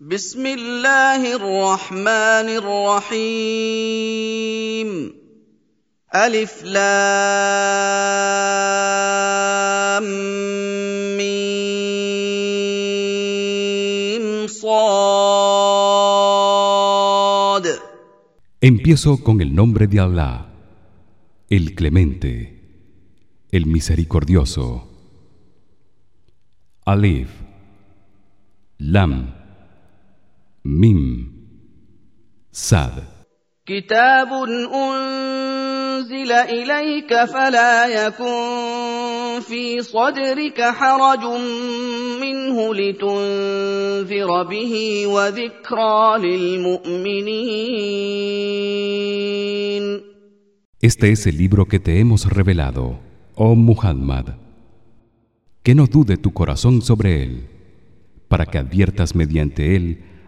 بسم الله الرحمن الرحيم ألف لام ميم صاد Empiezo con el nombre de Allah, el Clemente, el Misericordioso. Alif, Lam, Mim, Sad. كتاب أنزل إليك فلا يكن في صدرك حرج منه لتنذر به وذكرى للمؤمنين Este es el libro que te hemos revelado, oh Muhammad. Que no dude tu corazón sobre él, para que adviertas mediante él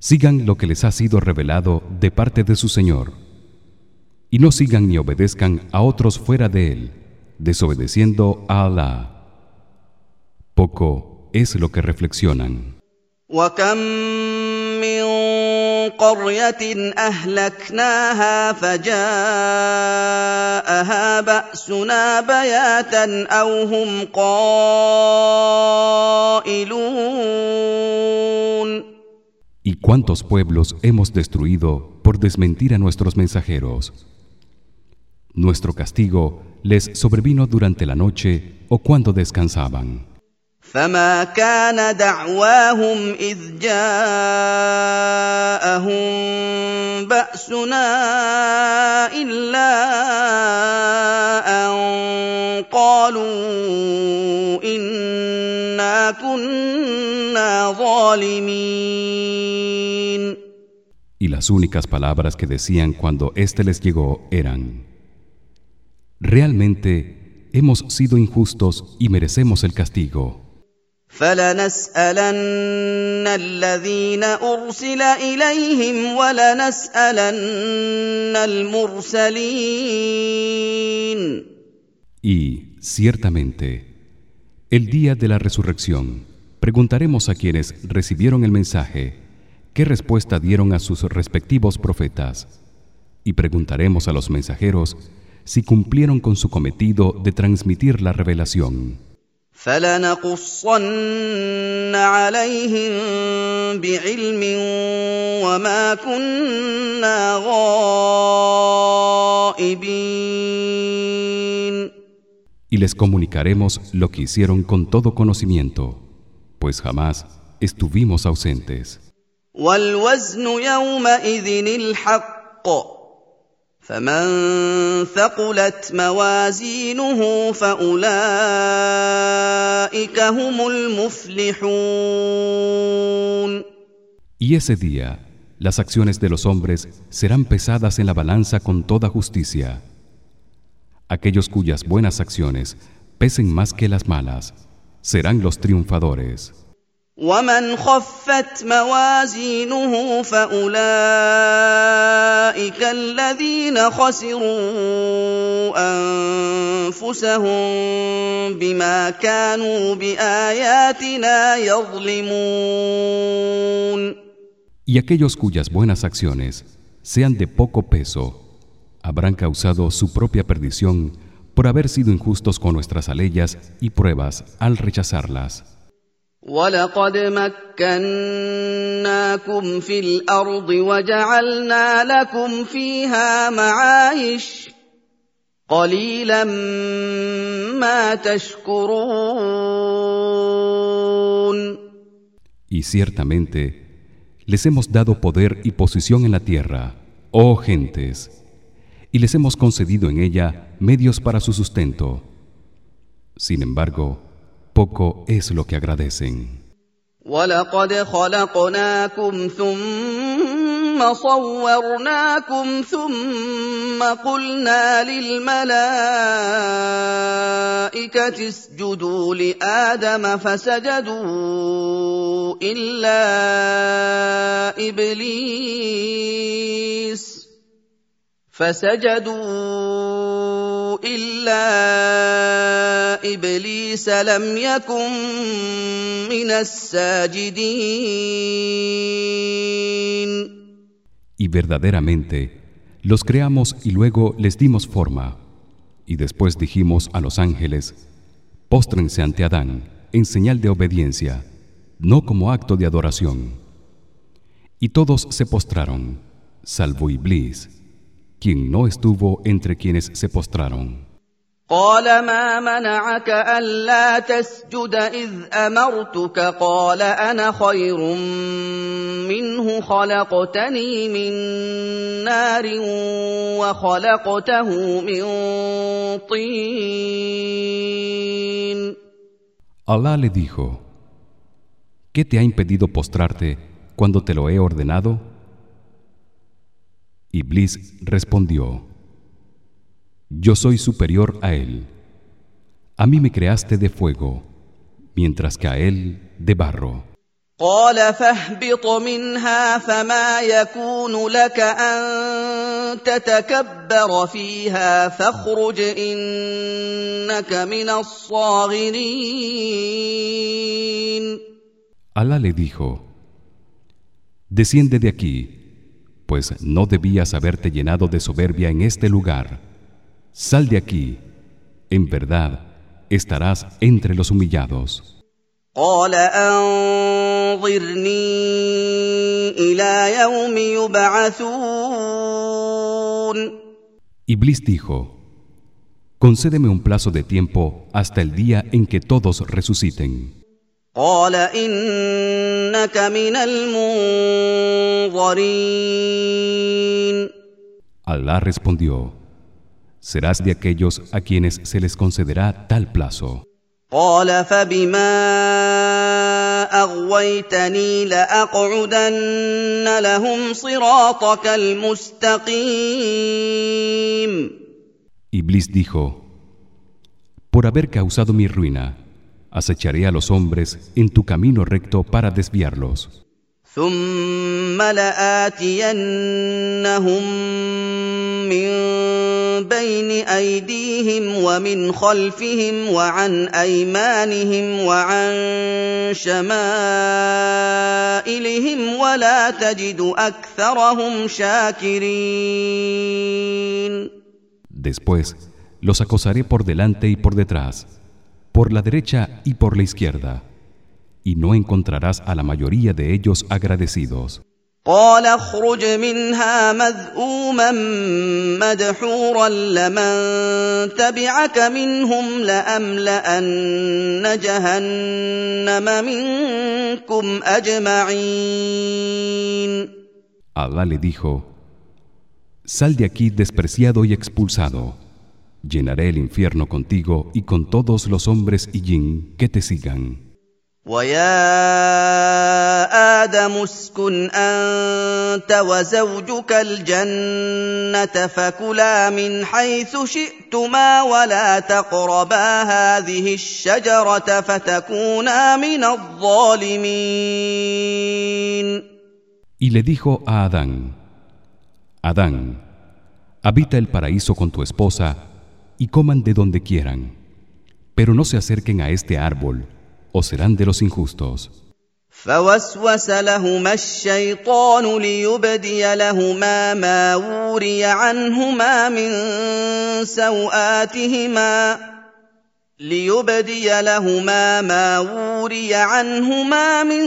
Sigan lo que les ha sido revelado de parte de su Señor y no sigan ni obedezcan a otros fuera de él, desobedeciendo a Allah. Poco es lo que reflexionan. ¿Y cuántos pueblos hemos destruido por desmentir a nuestros mensajeros? Nuestro castigo les sobrevino durante la noche o cuando descansaban. فما كان دعواهم إذ جاءهم بأسنا إلا أن قالوا إنا كنا ظالمين Y las únicas palabras que decían cuando éste les llegó eran: Realmente hemos sido injustos y merecemos el castigo. فلنسألن الذين أرسل إليهم ولنسألن المرسلين Y ciertamente el día de la resurrección preguntaremos a quienes recibieron el mensaje qué respuesta dieron a sus respectivos profetas y preguntaremos a los mensajeros si cumplieron con su cometido de transmitir la revelación. فلنقصن عليهم بعلم وما كنا غائبين Y les comunicaremos lo que hicieron con todo conocimiento, pues jamás estuvimos ausentes. والوزن يومئذ الحق فمن ثقلت موازينه فاولئك هم المفلحون Y ese día las acciones de los hombres serán pesadas en la balanza con toda justicia. Aquellos cuyas buenas acciones pesen más que las malas serán los triunfadores. ومن خفت موازينه فاولئك الذين خسروا انفسهم بما كانوا باياتنا يظلمون Y aquellos cuyas buenas acciones sean de poco peso habrán causado su propia perdición por haber sido injustos con nuestras aleyas y pruebas al rechazarlas. ولقد مكناكم في الارض وجعلنا لكم فيها معايش قليلا ما تشكرون Y ciertamente les hemos dado poder y posición en la tierra, oh gentes, y les hemos concedido en ella medios para su sustento. Sin embargo, poco es lo que agradecen. ولقد خلقناكم ثم ثم صورناكم ثم قلنا للملائكه اسجدوا لادم فسجدوا الا ابليس فسجدوا الا ابليس لم يكن من الساجدين Y verdaderamente los creamos y luego les dimos forma y después dijimos a los ángeles póstrense ante Adán en señal de obediencia no como acto de adoración y todos se postraron salvo Iblis quien no estuvo entre quienes se postraron قال ما منعك الا تسجد اذ امرتك قال انا خير منه خلقتني من نار وخلقته من طين Allah le dijo ¿Qué te ha impedido postrarte cuando te lo he ordenado? Iblis respondió Yo soy superior a él. A mí me creaste de fuego, mientras que a él de barro. قال فاهبط منها فما يكون لك ان تتكبر فيها فاخرج انك من الصاغرين Alá le dijo Desciende de aquí pues no debías haberte llenado de soberbia en este lugar Sal de aquí en verdad estarás entre los humillados قال انظرني الى يوم يبعثون Iblis dijo Concédeme un plazo de tiempo hasta el día en que todos resuciten قال انك من المنظرين Alá respondió Serás de aquellos a quienes se les concederá tal plazo قال فبما اغويتني لاقعدن لهم صراطك المستقيم Iblis dijo Por haber causado mi ruina acecharé a los hombres en tu camino recto para desviarlos ثم لاتينهم من بين ايديهم ومن خلفهم وعن ايمانهم وعن شمائلهم ولا تجد اكثرهم شاكرين Después los acosaré por delante y por detrás por la derecha y por la izquierda y no encontrarás a la mayoría de ellos agradecidos قال اخرج منها مذءوما مدحورا لمن تبعك منهم لاملان جهنم منكم اجمعين Allah le dijo Sal de aquí despreciado y expulsado llenaré el infierno contigo y con todos los hombres y jin que te sigan ويا ادم اسكن انت وزوجك الجنه فكلا من حيث شئتما ولا تقربا هذه الشجره فتكونا من الظالمين Y le dijo a Adán Adán habita el paraíso con tu esposa y coman de donde quieran pero no se acerquen a este árbol o serán de los injustos فوسوس لهما الشيطان ليبدي لهما ما وري عنهما من سوآتهما ليبدي لهما ما وري عنهما من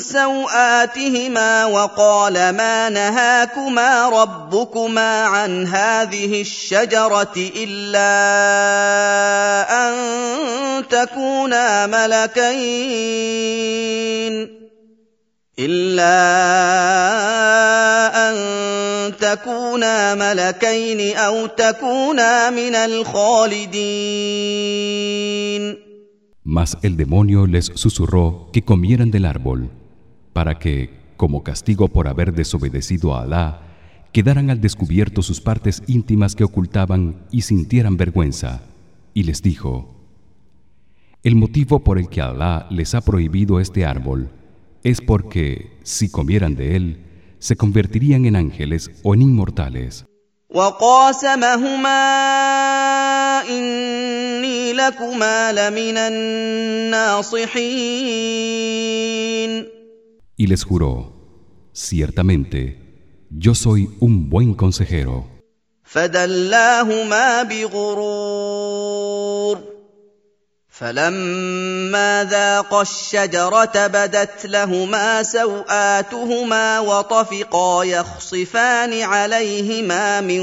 سوآتهما وقال ما نهاكما ربكما عن هذه الشجرة إلا أن تكونا ملكين. إلا أن تكونا ملكين أو تكونا من الخالدين Mas el demonio les susurró que comieran del árbol para que como castigo por haber desobedecido a Alá quedaran al descubierto sus partes íntimas que ocultaban y sintieran vergüenza y les dijo El motivo por el que Alá les ha prohibido este árbol es porque si comieran de él se convertirían en ángeles o en inmortales. y les juró ciertamente yo soy un buen consejero فلما ذاقا الشجره بدت لهما سواتهما وطفقا يخصفان عليهما من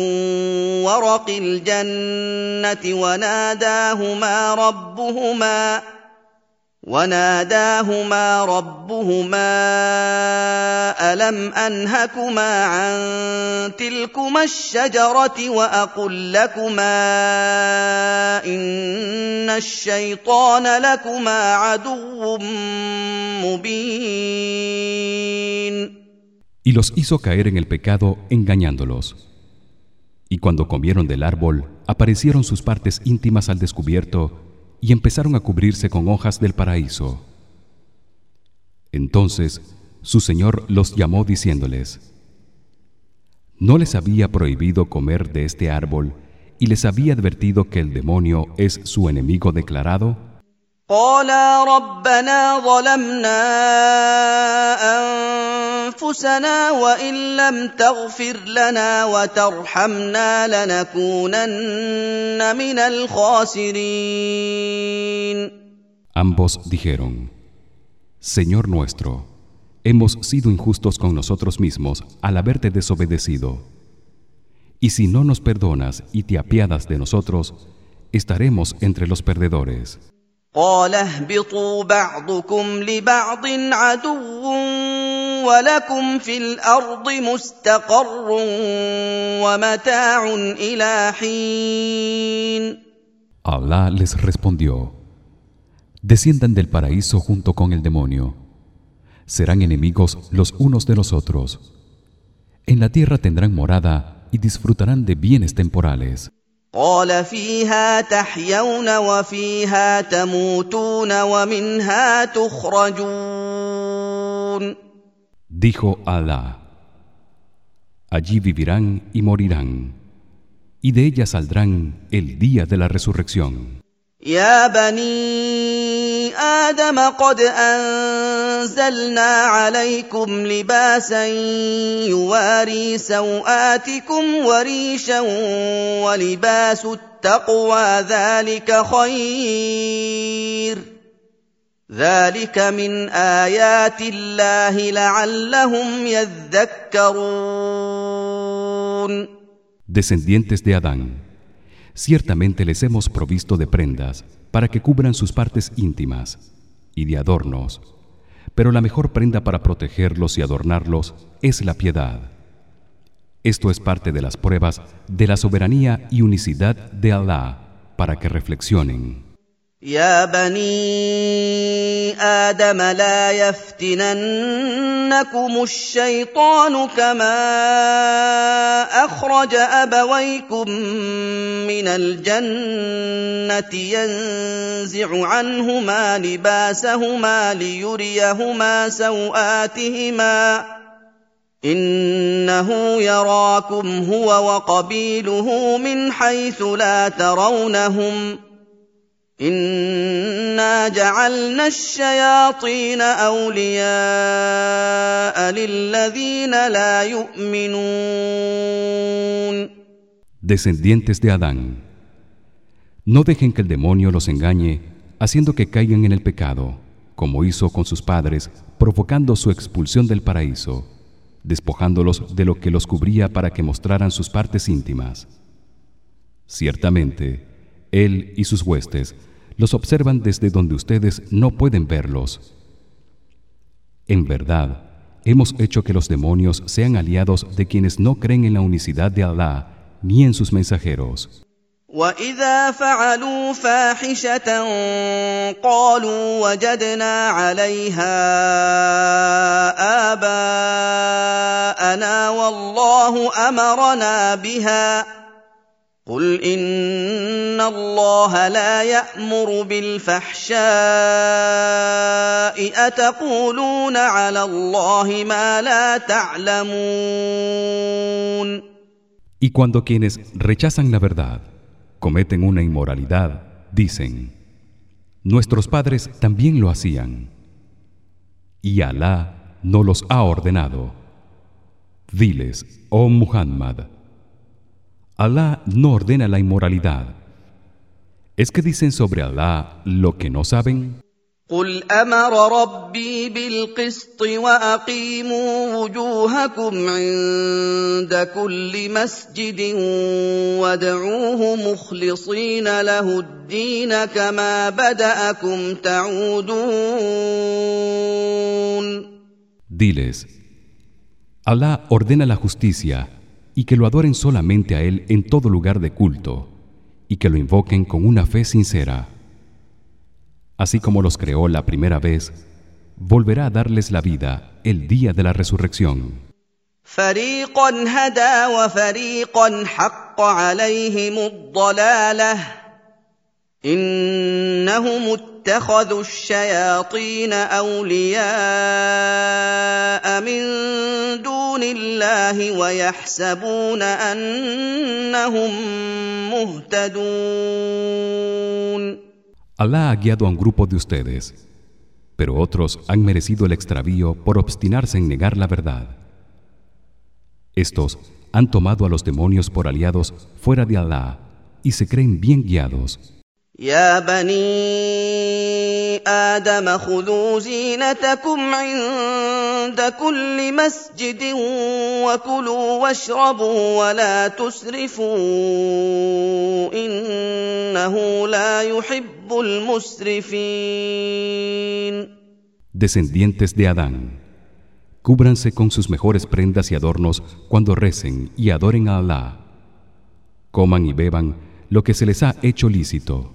ورق الجنه وناداهما ربهما وناداهما ربهما الم انهكما عن تلكما الشجره واقل لكما ان الشيطان لكما عدو مبين Y los hizo caer en el pecado engañándolos. Y cuando comieron del árbol, aparecieron sus partes íntimas al descubierto y empezaron a cubrirse con hojas del paraíso. Entonces su Señor los llamó diciéndoles: ¿No les había prohibido comer de este árbol y les había advertido que el demonio es su enemigo declarado? Ambos dijeron Señor nuestro hemos sido injustos con nosotros mismos al haberte desobedecido. Y si no nos perdonas y te apiadas de nosotros estaremos entre los perdedores قال اهبطوا بعضكم لبعض عدو ولكم في الارض مستقر ومتاع الى حين Allah les respondió Desciendan del paraíso junto con el demonio serán enemigos los unos de los otros en la tierra tendrán morada y disfrutarán de bienes temporales قال فيها تحيون وفيها تموتون ومنها تخرجون Dijo Allah Allí vivirán y morirán y de ella saldrán el día de la resurrección يا بني آدم قد أنزلنا عليكم لباسا يواري سوآتكم وريشا ولباس التقوى ذلك خير. ذلك من آيات الله لعلهم يذكرون. Descendientes de Adán, ciertamente les hemos provisto de prendas para que cubran sus partes íntimas y de adornos. Pero la mejor prenda para protegerlos y adornarlos es la piedad. Esto es parte de las pruebas de la soberanía y unicidad de Allah para que reflexionen يا بني آدم لا يفتننكم الشيطان كما أخرج أبويكم من الجنة ينزع عنهما لباسهما ليريهما سوآتهما إنه يراكم هو وقبيله من حيث لا ترونهم انا جعلنا الشياطين اولياء للذين لا يؤمنون Descendientes de Adán No dejen que el demonio los engañe haciendo que caigan en el pecado como hizo con sus padres provocando su expulsión del paraíso despojándolos de lo que los cubría para que mostraran sus partes íntimas Ciertamente él y sus huestes los observan desde donde ustedes no pueden verlos. En verdad, hemos hecho que los demonios sean aliados de quienes no creen en la unicidad de Allah ni en sus mensajeros. واذا فعلوا فاحشه قالوا وجدنا عليها اباءنا والله امرنا بها قل ان الله لا يامر بالفحشاء اتقولون على الله ما لا تعلمون Y cuando quienes rechazan la verdad cometen una inmoralidad, dicen: Nuestros padres también lo hacían. Y Alá no los ha ordenado. Diles, oh Muhammad, Alá no ordena la inmoralidad. ¿Es que dicen sobre Alá lo que no saben? قل امر ربي بالقسط واقيموا وجوهكم عند كل مسجد وادعوه مخلصين له الدين كما بداكم تعودون Diles Alá ordena la justicia y que lo adoren solamente a él en todo lugar de culto y que lo invoquen con una fe sincera así como los creó la primera vez volverá a darles la vida el día de la resurrección فريقا هدى وفريقا حق عليهم الضلاله انهم اتخذوا الشياطين اولياء من دون الله ويحسبون انهم مهتدون Alá ha guiado a un grupo de ustedes, pero otros han merecido el extravío por obstinarse en negar la verdad. Estos han tomado a los demonios por aliados fuera de Alá y se creen bien guiados. يا بني ادم خذوا زينتكم عند كل مسجد وكلوا واشربوا ولا تسرفوا انه لا يحب المسرفين Descendientes de Adán, cúbranse con sus mejores prendas y adornos cuando recen y adoren a Alá. Coman y beban lo que se les ha hecho lícito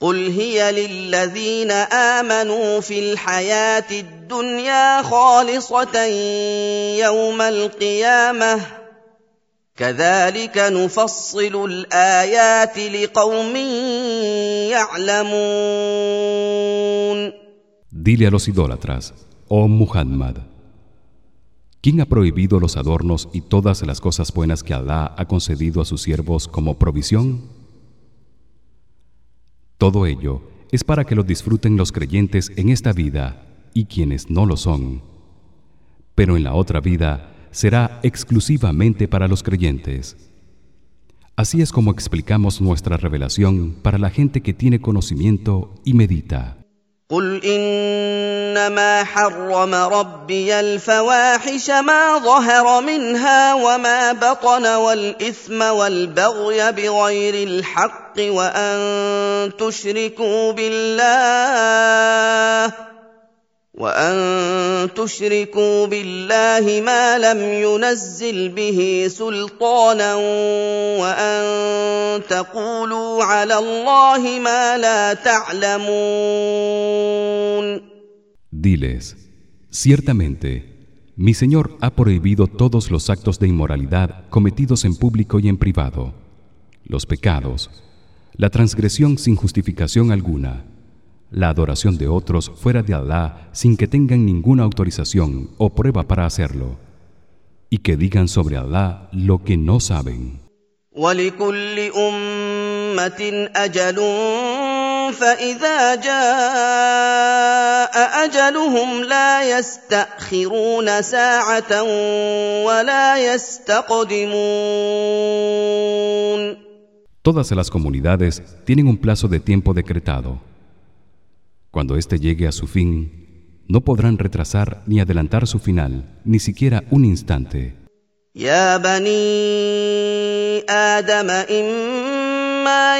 قل هي للذين امنوا في الحياه الدنيا خالصه يوم القيامه كذلك نفصل الايات لقوم يعلمون Dile a los idólatras, oh Muhammad, ¿quién ha prohibido los adornos y todas las cosas buenas que Allah ha concedido a sus siervos como provisión? Todo ello es para que lo disfruten los creyentes en esta vida y quienes no lo son. Pero en la otra vida será exclusivamente para los creyentes. Así es como explicamos nuestra revelación para la gente que tiene conocimiento y medita. قل انما حرم ربي الفواحش ما ظهر منها وما بطن والاثم والبغي بغير الحق وان تشركوا بالله وان تشركوا بالله ما لم ينزل به سلطانا وان تقولوا على الله ما لا تعلمون Diles Ciertamente mi Señor ha prohibido todos los actos de inmoralidad cometidos en público y en privado los pecados la transgresión sin justificación alguna la adoración de otros fuera de Alá sin que tengan ninguna autorización o prueba para hacerlo. Y que digan sobre Alá lo que no saben. Todas las comunidades tienen un plazo de tiempo decretado. Cuando éste llegue a su fin, no podrán retrasar ni adelantar su final ni siquiera un instante يا بني آدم إما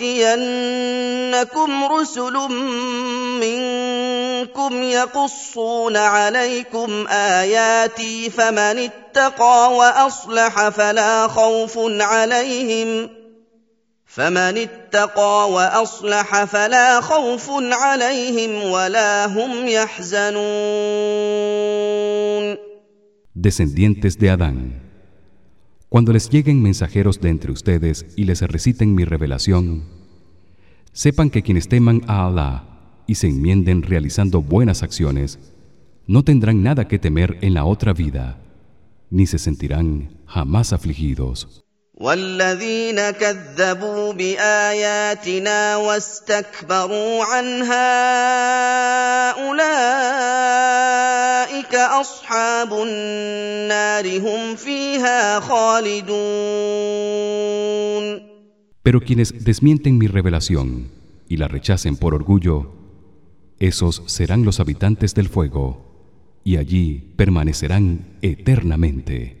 يأتينكم رسل منكم يقصون عليكم آياتي فمن اتقى وأصلح فلا خوف عليهم فمن اتقى واصلح فلا خوف عليهم ولا هم يحزنون descendientes de Adán cuando les lleguen mensajeros de entre ustedes y les reciten mi revelación sepan que quienes teman a Allah y se enmienden realizando buenas acciones no tendrán nada que temer en la otra vida ni se sentirán jamás afligidos والذين كذبوا باياتنا واستكبروا عنها اولئك اصحاب النار هم فيها خالدون Pero quienes desmienten mi revelación y la rechacen por orgullo esos serán los habitantes del fuego y allí permanecerán eternamente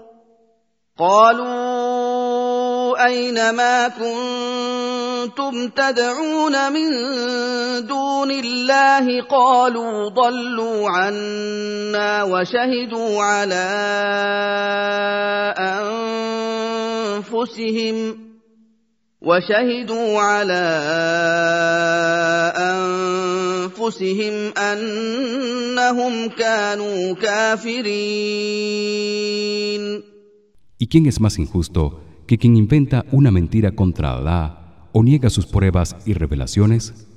قالوا أين ما كنتم تدعون من دون الله قالوا ضلوا عنا وشهدوا على أنفسهم وشهدوا على أنفسهم أنهم كانوا كافرين ¿Y quién es más injusto que quien inventa una mentira contra Alá o niega sus pruebas y revelaciones?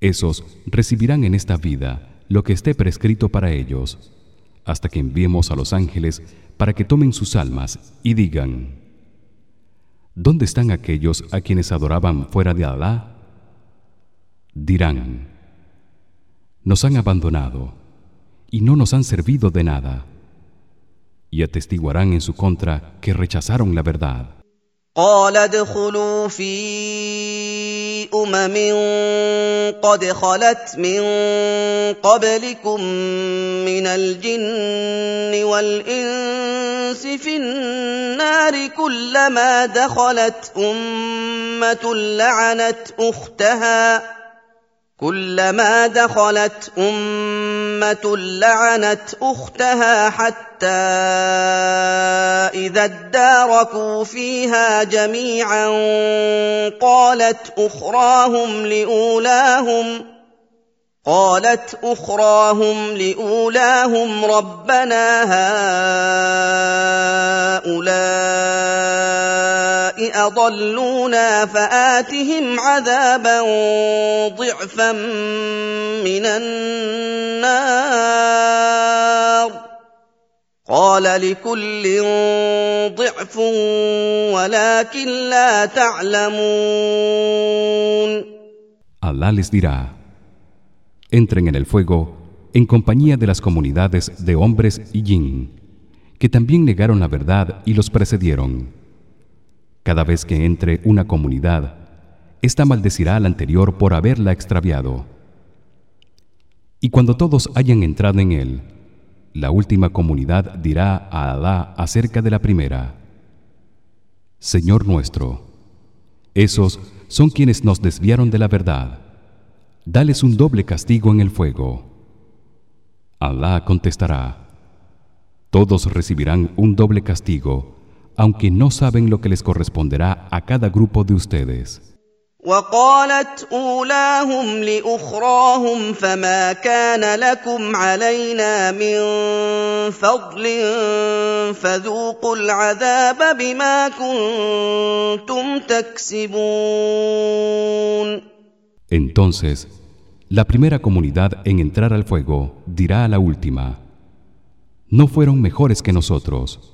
Esos recibirán en esta vida lo que esté prescrito para ellos, hasta que enviemos a los ángeles para que tomen sus almas y digan: ¿Dónde están aquellos a quienes adoraban fuera de Alá? Dirán: Nos han abandonado y no nos han servido de nada y atestiguarán en su contra que rechazaron la verdad. قال ادخلوا في أمم قد خلت من قبلكم من الجن والإنس في النار كلما دخلت أمة لعنت أختها كلما دخلت أمة لعنت أختها حتى إذا اداركوا فيها جميعا قالت أخراهم لأولاهم قالت أخراهم لأولاهم ربنا هؤلاء اضلونا فاتهم عذابا ضعفا من النار قال لكل ضعف ولكن لا تعلمون Allah les dirá entren en el fuego en compañía de las comunidades de hombres y jin que también negaron la verdad y los precedieron cada vez que entre una comunidad esta maldecirá a la anterior por haberla extraviado. Y cuando todos hayan entrado en él la última comunidad dirá a Alá acerca de la primera Señor nuestro esos son quienes nos desviaron de la verdad. Dales un doble castigo en el fuego. Alá contestará todos recibirán un doble castigo aunque no saben lo que les corresponderá a cada grupo de ustedes وقالت اولاهم لاخراهم فما كان لكم علينا من فضل فذوقوا العذاب بما كنتم تكسبون Entonces, la primera comunidad en entrar al fuego dirá a la última: no fueron mejores que nosotros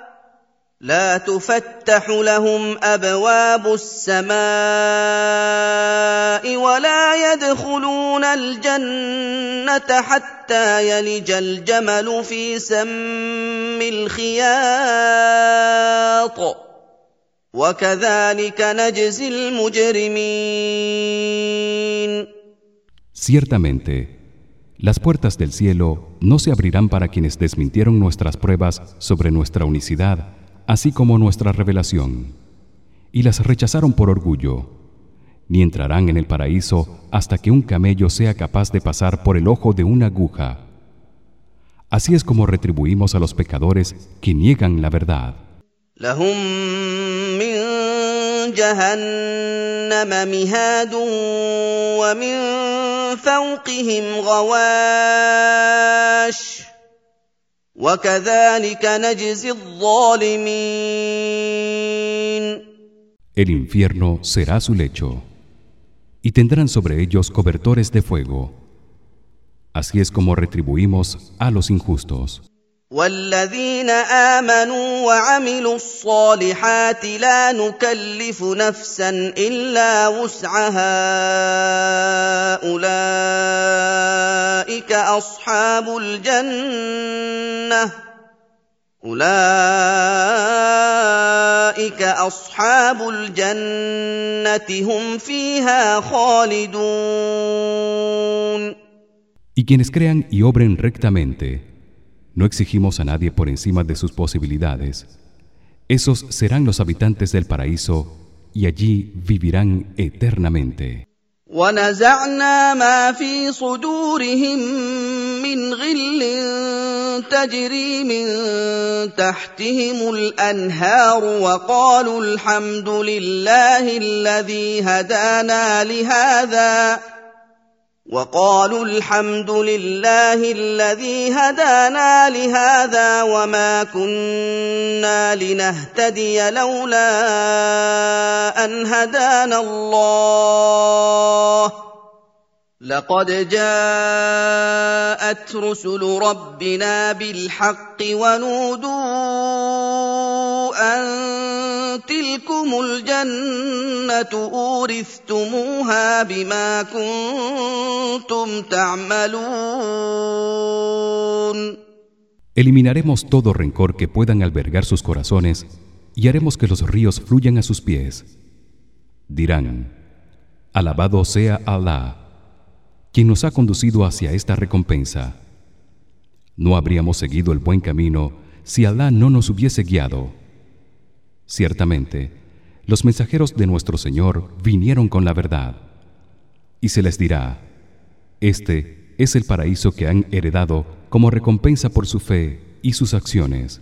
لا تفتح لهم ابواب السماء ولا يدخلون الجنه حتى يلج الجمل في سم الخياط وكذلك نجزي المجرمين Ciertamente, las puertas del cielo no se abrirán para quienes desmintieron nuestras pruebas sobre nuestra unicidad así como nuestra revelación y las rechazaron por orgullo ni entrarán en el paraíso hasta que un camello sea capaz de pasar por el ojo de una aguja. Así es como retribuimos a los pecadores que niegan la verdad el infierno será su lecho y tendrán sobre ellos cobertores de fuego. Así es como retribuimos a los injustos والذين آمنوا وعملوا الصالحات لا نكلف نفسا إلا وسعها. أولئك أصحاب الجنة. أولئك أصحاب الجنة هم فيها خالدون. Y quienes crean y obren rectamente no exigimos a nadie por encima de sus posibilidades esos serán los habitantes del paraíso y allí vivirán eternamente ونزعنا ما في صدورهم من غل تجري من تحتهم الانهار وقالوا الحمد لله الذي هدانا لهذا وقالوا الحمد لله الذي هدانا لهذا وما كنا لنهتدي لولا أن هدانا الله. لقد جاءت رسل ربنا بالحق ونودوا ان تلكم الجنه اورثتموها بما كنتم تعملون Eliminaremos todo rencor que puedan albergar sus corazones y haremos que los ríos fluyan a sus pies. Dirán: Alabado sea Allah quien nos ha conducido hacia esta recompensa. No habríamos seguido el buen camino si Alá no nos hubiese guiado. Ciertamente, los mensajeros de nuestro Señor vinieron con la verdad. Y se les dirá: Este es el paraíso que han heredado como recompensa por su fe y sus acciones.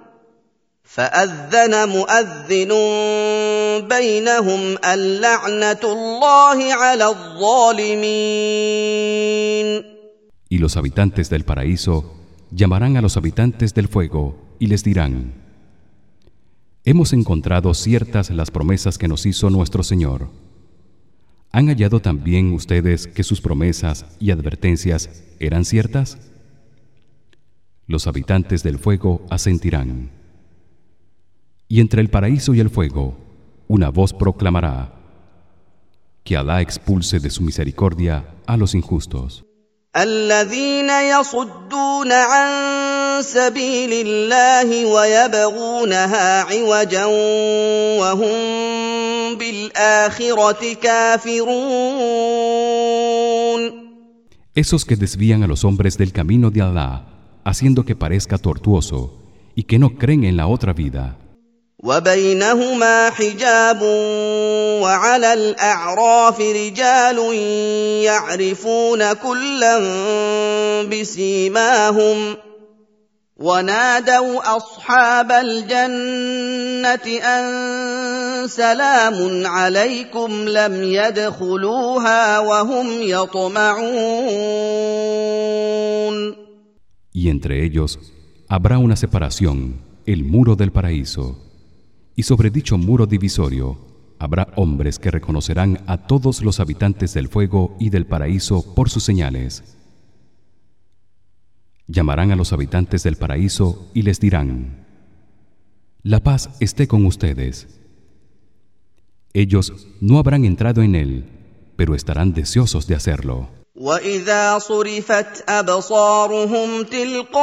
فاذن مؤذن بينهم اللعنه الله على الظالمين Y los habitantes del paraíso llamarán a los habitantes del fuego y les dirán Hemos encontrado ciertas las promesas que nos hizo nuestro Señor. ¿Han hallado también ustedes que sus promesas y advertencias eran ciertas? Los habitantes del fuego asentirán y entre el paraíso y el fuego una voz proclamará que Alá expulse de su misericordia a los injustos الذين يصدون عن سبيل الله ويبغونها عوجا وهم بالآخرة كافرون esos que desvían a los hombres del camino de Allah haciendo que parezca tortuoso y que no creen en la otra vida وبينهما حجاب وعلى الأعراف رجال يعرفون كلا بسيماهم ونادوا أصحاب الجنة أن سلام عليكم لم يدخلوها وهم يطمعون Y entre ellos habrá una separación, el muro del paraíso. Y sobre dicho muro divisorio habrá hombres que reconocerán a todos los habitantes del fuego y del paraíso por sus señales. Llamarán a los habitantes del paraíso y les dirán: La paz esté con ustedes. Ellos no habrán entrado en él, pero estarán deseosos de hacerlo. واذا صرفت ابصارهم تلقاء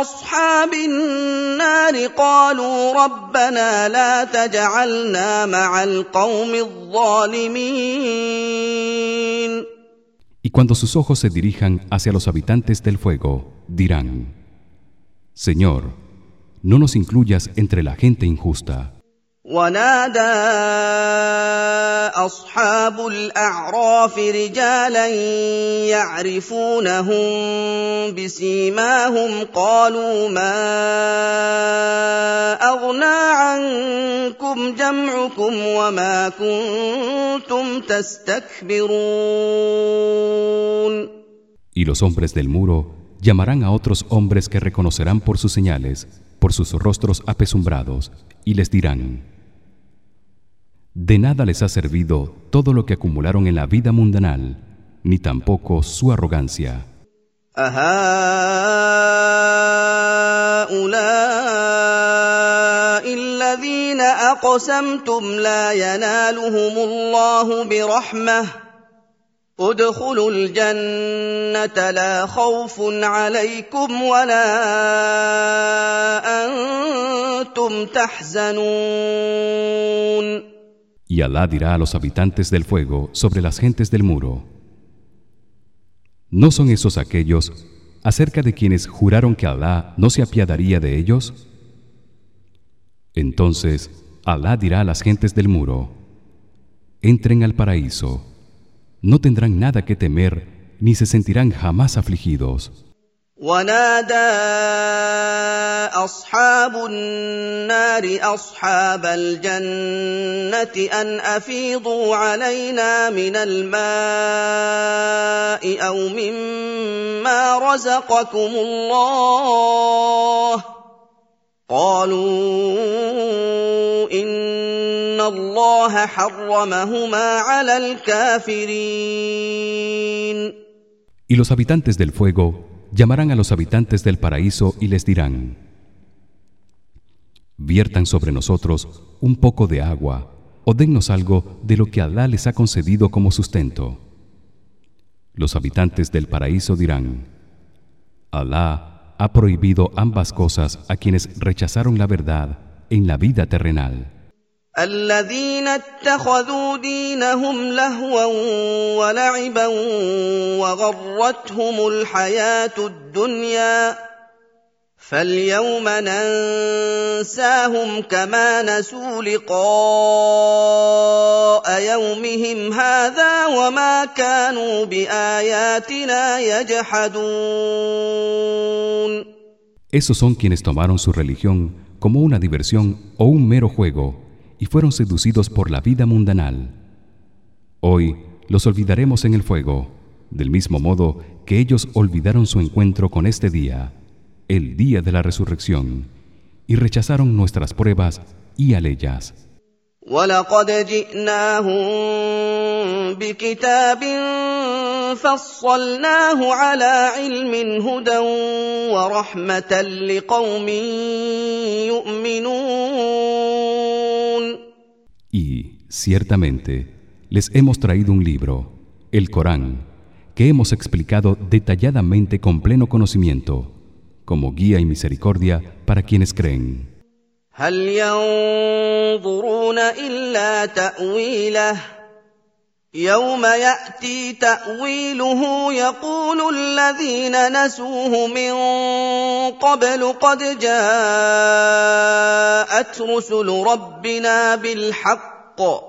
اصحاب النار قالوا ربنا لا تجعلنا مع القوم الظالمين Y cuando sus ojos se dirijan hacia los habitantes del fuego, dirán: Señor, no nos incluyas entre la gente injusta. ونادى اصحاب الاعراف رجالا يعرفونهم بسيماهم قالوا ما اغنى عنكم جمعكم وما كنتم تستكبرون Y los hombres del muro llamarán a otros hombres que reconocerán por sus señales, por sus rostros apesumbrados, y les dirán: De nada les ha servido todo lo que acumularon en la vida mundanal, ni tampoco su arrogancia. الذين أقسمتم لا ينالهم الله برحمة ادخلوا الجنة لا خوف عليكم ولا أنتم تحزنون y Alá dirá a los habitantes del fuego sobre las gentes del muro: ¿No son esos aquellos acerca de quienes juraron que Alá no se apiadaría de ellos? Entonces Alá dirá a las gentes del muro: Entren al paraíso. No tendrán nada que temer ni se sentirán jamás afligidos. ونادى أصحاب النار أصحاب الجنة أن أفيضوا علينا من الماء أو مما رزقكم الله. قالوا إن الله حرمهما على الكافرين. Y los habitantes del fuego llamarán a los habitantes del paraíso y les dirán viertan sobre nosotros un poco de agua o dennos algo de lo que Alá les ha concedido como sustento. Los habitantes del paraíso dirán Alá ha prohibido ambas cosas a quienes rechazaron la verdad en la vida terrenal الذين اتخذوا دينهم لهوا ولعبا وغرتهم الحياة الدنيا فاليوم ننساهم كما نسوا لقاء يومهم هذا وما كانوا بآياتنا يجحدون. Esos son quienes tomaron su religión como una diversión o un mero juego. Y fueron seducidos por la vida mundanal. Hoy los olvidaremos en el fuego, del mismo modo que ellos olvidaron su encuentro con este día, el día de la resurrección, y rechazaron nuestras pruebas y aleyas. Y ciertamente les hemos traído un libro, el Corán, que hemos explicado detalladamente con pleno conocimiento, como guía y misericordia para quienes creen. يوم يأتي تأويله يقول الذين نسوه من قبل قد جاءت رسل ربنا بالحق.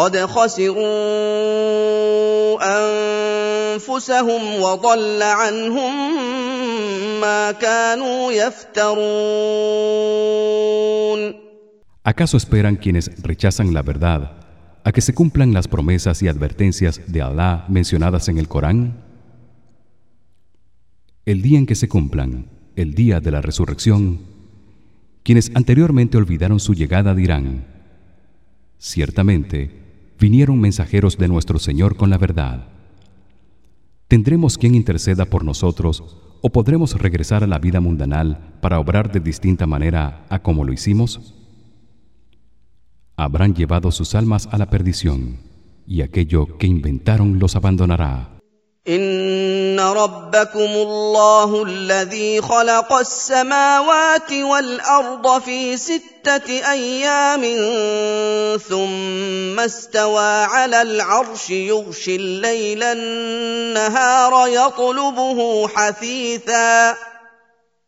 قد خسروا انفسهم وضل عنهم ما كانوا يفترون ¿Acaso esperan quienes rechazan la verdad a que se cumplan las promesas y advertencias de Allah mencionadas en el Corán? El día en que se cumplan, el día de la resurrección, quienes anteriormente olvidaron su llegada dirán: Ciertamente vinieron mensajeros de nuestro Señor con la verdad. ¿Tendremos quien interceda por nosotros o podremos regresar a la vida mundanal para obrar de distinta manera a como lo hicimos? Habrán llevado sus almas a la perdición y aquello que inventaron los abandonará. ان ربكم الله الذي خلق السماوات والارض في سته أيام ثم استوى على العرش يغشي الليل النهار يطلبه حثيثا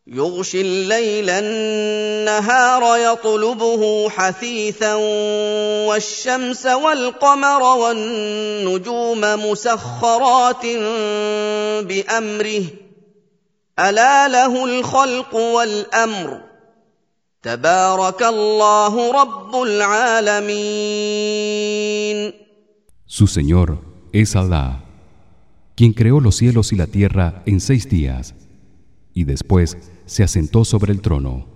يغشي الليل النهار يطلبه حثيثا والشمس والقمر والنجوم مسخرات بأمره. ألا له الخلق والأمر. تبارك الله رب العالمين. Su Señor es Allah, quien creó los cielos y la tierra en seis días y después se asentó sobre el trono.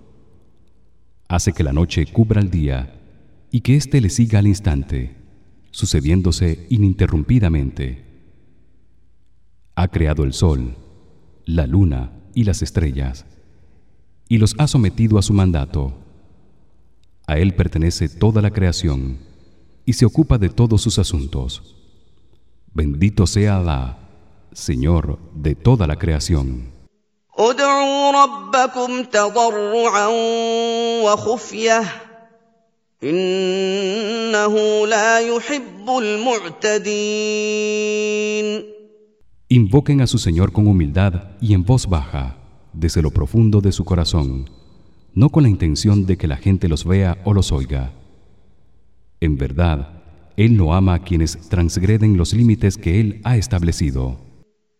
Hace que la noche cubra el día y que éste le siga al instante sucediéndose ininterrumpidamente. Ha creado el sol la luna y las estrellas y los ha sometido a su mandato. A él pertenece toda la creación y se ocupa de todos sus asuntos. Bendito sea Alá señor de toda la creación ادعوا ربكم تضرعا وخفيه انه لا يحب المعتدين Invoquen a su Señor con humildad y en voz baja, desde lo profundo de su corazón, no con la intención de que la gente los vea o los oiga. En verdad, él no ama a quienes transgreden los límites que él ha establecido.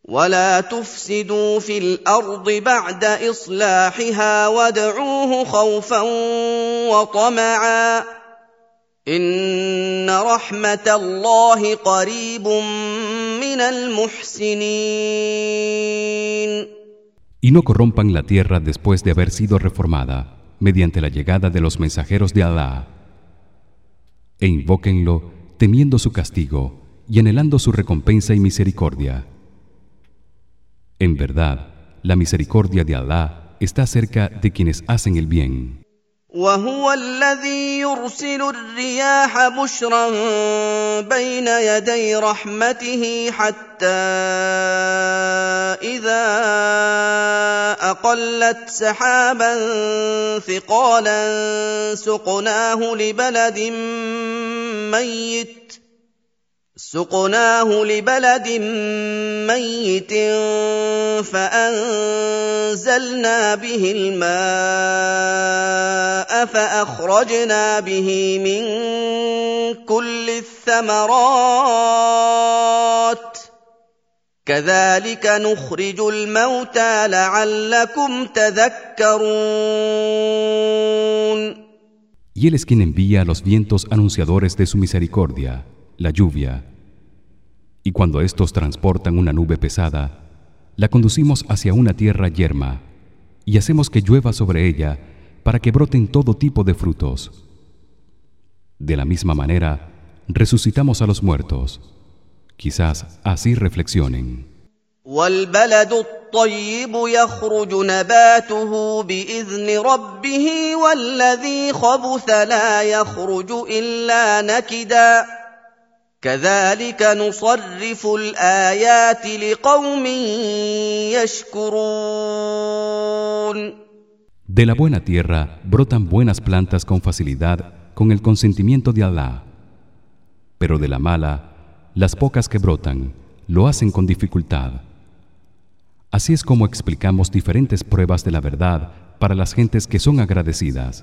ولا تفسدوا في الارض بعد اصلاحها وادعوه خوفا وطمعا ان رحمه الله قريب من المحسنين Y no corrompan la tierra después de haber sido reformada mediante la llegada de los mensajeros de Allah. E invóquenlo temiendo su castigo y anhelando su recompensa y misericordia. En verdad, la misericordia de Allah está cerca de quienes hacen el bien. وهو الذي يرسل الرياح بشرا بين يدي رحمته حتى اذا اقلت سحابا ثقالا سقناه لبلد ميت سقناه لبلد ميت فأنزلنا به الماء فأخرجنا به من كل الثمرات. كذلك نخرج الموتى لعلكم تذكرون. Y él es quien envía a los vientos anunciadores de su misericordia. la lluvia y cuando estos transportan una nube pesada la conducimos hacia una tierra yerma y hacemos que llueva sobre ella para que broten todo tipo de frutos de la misma manera resucitamos a los muertos quizás así reflexionen والبلد الطيب يخرج نباته باذن ربه والذي خبث لا يخرج الا نكدا كذلك نصرف الايات لقوم يشكرون De la buena tierra brotan buenas plantas con facilidad con el consentimiento de Allah. Pero de la mala, las pocas que brotan lo hacen con dificultad. Así es como explicamos diferentes pruebas de la verdad para las gentes que son agradecidas.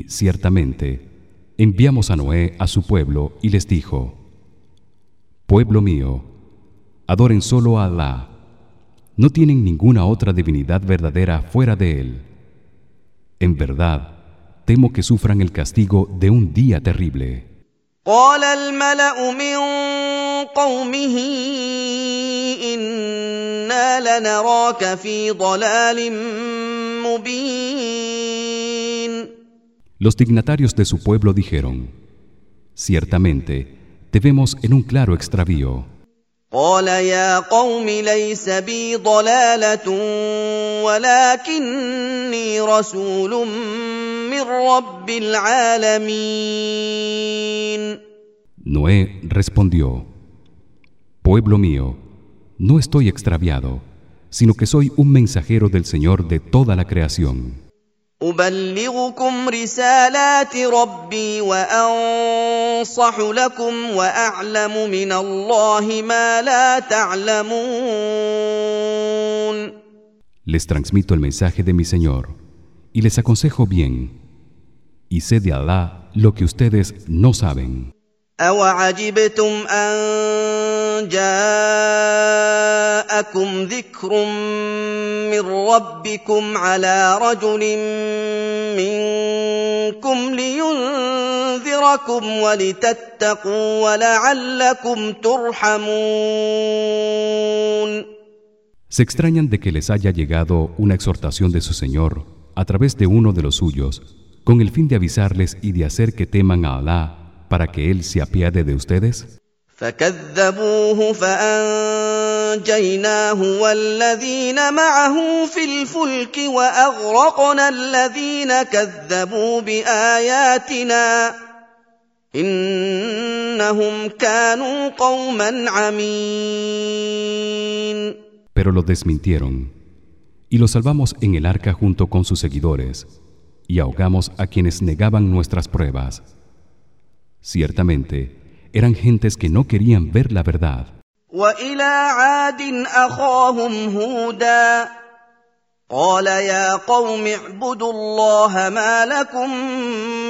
Y ciertamente enviamos a Noé a su pueblo y les dijo: Pueblo mío, adoren solo a Alá. No tienen ninguna otra divinidad verdadera fuera de él. En verdad, temo que sufran el castigo de un día terrible. قال الملا من قومه انا لنراك في ضلال مبين Los dignatarios de su pueblo dijeron: Ciertamente te vemos en un claro extravío. قال يا قوم ليس بي ضلاله ولكني رسول من رب العالمين Noé respondió: Pueblo mío, no estoy extraviado, sino que soy un mensajero del Señor de toda la creación. ابلغكم رسالات ربي وانصح لكم واعلم من الله ما لا تعلمون Les transmito el mensaje de mi Señor y les aconsejo bien y sé de Alá lo que ustedes no saben. أوعجبتم أن جاءكم ذكر من ربكم على رجل منكم لينذركم ولتتقوا ولعلكم ترحمون Se extrañan de que les haya llegado una exhortación de su Señor a través de uno de los suyos con el fin de avisarles y de hacer que teman a Alá para que él se apiade de ustedes? فكذبوه فانجيناه والذين معه في الفلك واغرقنا الذين كذبوا باياتنا انهم كانوا قوما عمين Pero lo desmintieron y lo salvamos en el arca junto con sus seguidores y ahogamos a quienes negaban nuestras pruebas. Ciertamente eran gentes que no querían ver la verdad. والى عاد اخاهم هودا قال يا قوم اعبدوا الله ما لكم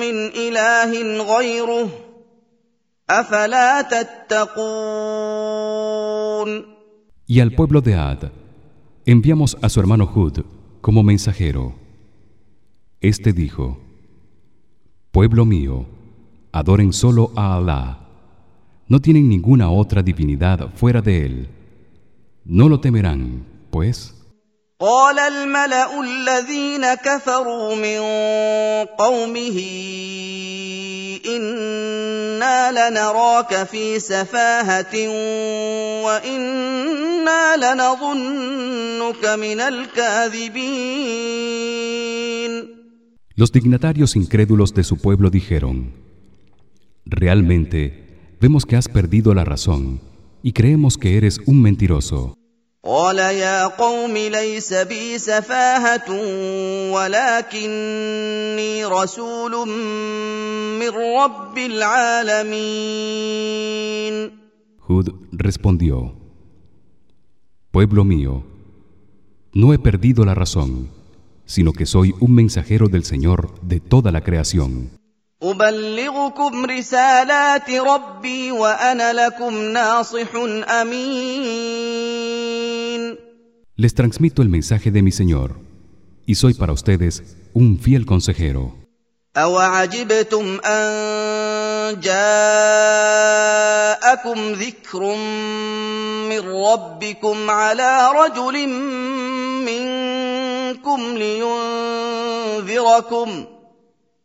من اله غيره افلا تتقون Y al pueblo de Ad enviamos a su hermano Hud como mensajero. Este dijo: Pueblo mío, adoren solo a Alá. No tienen ninguna otra divinidad fuera de él. No lo temerán, pues. قال الملا الذين كفروا من قومه انا لنراك في سفاهه وانا لنظنك من الكاذبين Los dignatarios incrédulos de su pueblo dijeron: Realmente vemos que has perdido la razón y creemos que eres un mentiroso. قال يا قوم ليس بي سفاهه ولكني رسول من رب العالمين Hud respondió: Pueblo mío, no he perdido la razón, sino que soy un mensajero del Señor de toda la creación. أبلغكم رسالات ربي وأنا لكم ناصح أمين Les transmito el mensaje de mi Señor y soy para ustedes un fiel consejero. أوعجبتم أن جاءكم ذكر من ربكم على رجل منكم لينذركم ۖ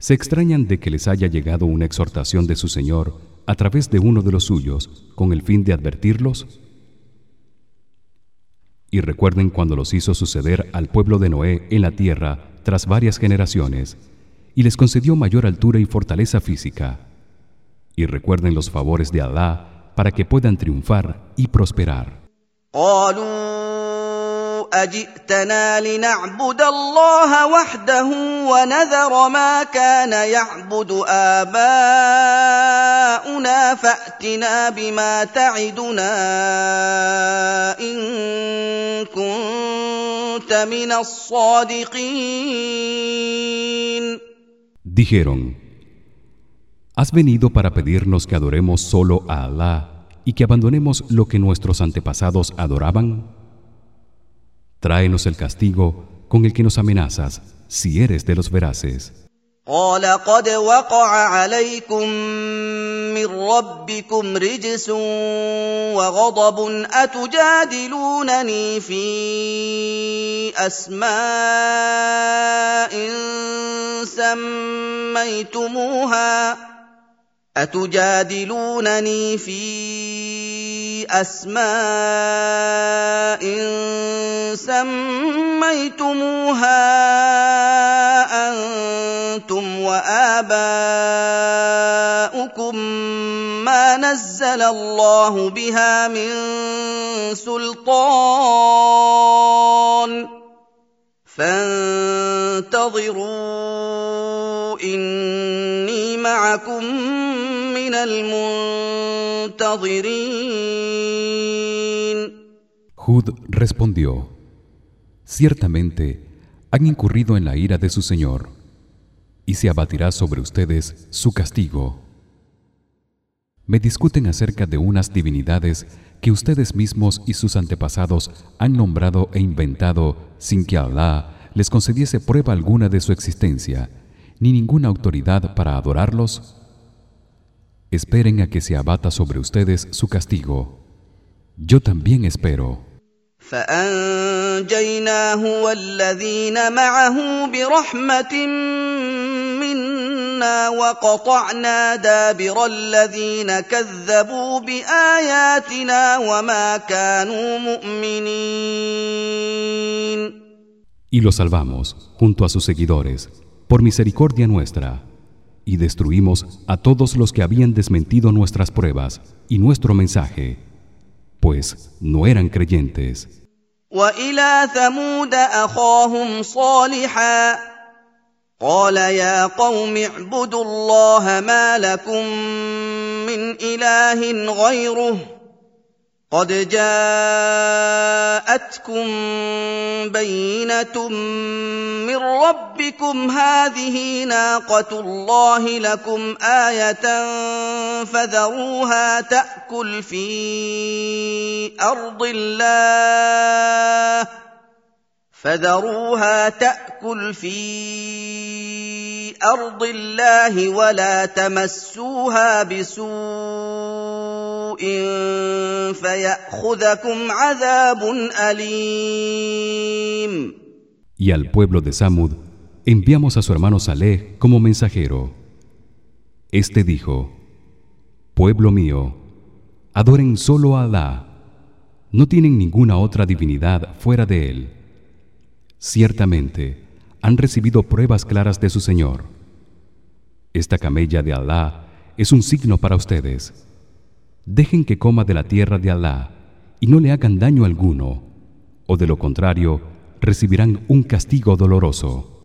Se extrañan de que les haya llegado una exhortación de su Señor a través de uno de los suyos con el fin de advertirlos. Y recuerden cuando los hizo suceder al pueblo de Noé en la tierra tras varias generaciones y les concedió mayor altura y fortaleza física. Y recuerden los favores de Alá para que puedan triunfar y prosperar اجئتنا لنعبد الله وحده ونذر ما كان يعبد اباؤنا فاتنا بما تعدنا ان كنت من الصادقين Dijeron Has venido para pedirnos que adoremos solo a Allah y que abandonemos lo que nuestros antepasados adoraban tráenos el castigo con el que nos amenazas si eres de los veraces قال قد وقع عليكم من ربكم رجس وغضب اتجادلونني في اسماء سميتموها أتجادلونني في أسماء سميتموها أنتم وآباؤكم ما نزل الله بها من سلطان فانتظروا اني معكم Hud respondió Ciertamente han incurrido en la ira de su Señor y se abatirá sobre ustedes su castigo Me discuten acerca de unas divinidades que ustedes mismos y sus antepasados han nombrado e inventado sin que Allah les concediese prueba alguna de su existencia ni ninguna autoridad para adorarlos. Esperen a que se abata sobre ustedes su castigo. Yo también espero فانجيناه والذين معه برحمه منا وقطعنا دابر الذين كذبوا باياتنا وما كانوا مؤمنين Y lo salvamos junto a sus seguidores por misericordia nuestra y destruimos a todos los que habían desmentido nuestras pruebas y nuestro mensaje pues no eran creyentes وإلى ثمود أخاهم صالحا قال يا قوم اعبدوا الله ما لكم من إله غيره قد جاءتكم بينة من ربكم هذه ناقة الله لكم آية فذروها تأكل في أرض الله. فذروها تاكل في ارض الله ولا تمسوها بسوء فياخذكم عذاب اليم Y al pueblo de Samud enviamos a su hermano Saleh como mensajero. Este dijo: Pueblo mío, adoren solo a Alá. No tienen ninguna otra divinidad fuera de él. Ciertamente han recibido pruebas claras de su Señor. Esta camella de Alá es un signo para ustedes. Dejen que coma de la tierra de Alá y no le hagan daño alguno, o de lo contrario, recibirán un castigo doloroso.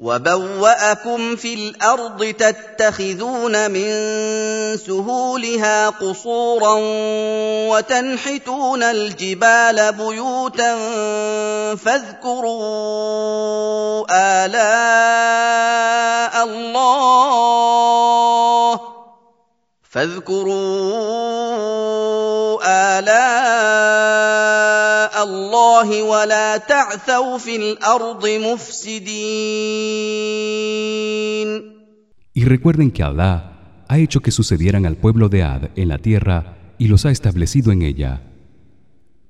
وبوأكم في الأرض تتخذون من سهولها قصورا وتنحتون الجبال بيوتا فاذكروا آلاء الله فاذكروا الاء الله ولا تعثوا في الارض مفسدين Y recuerden que Allah ha hecho que sucedieran al pueblo de Ad en la tierra y los ha establecido en ella.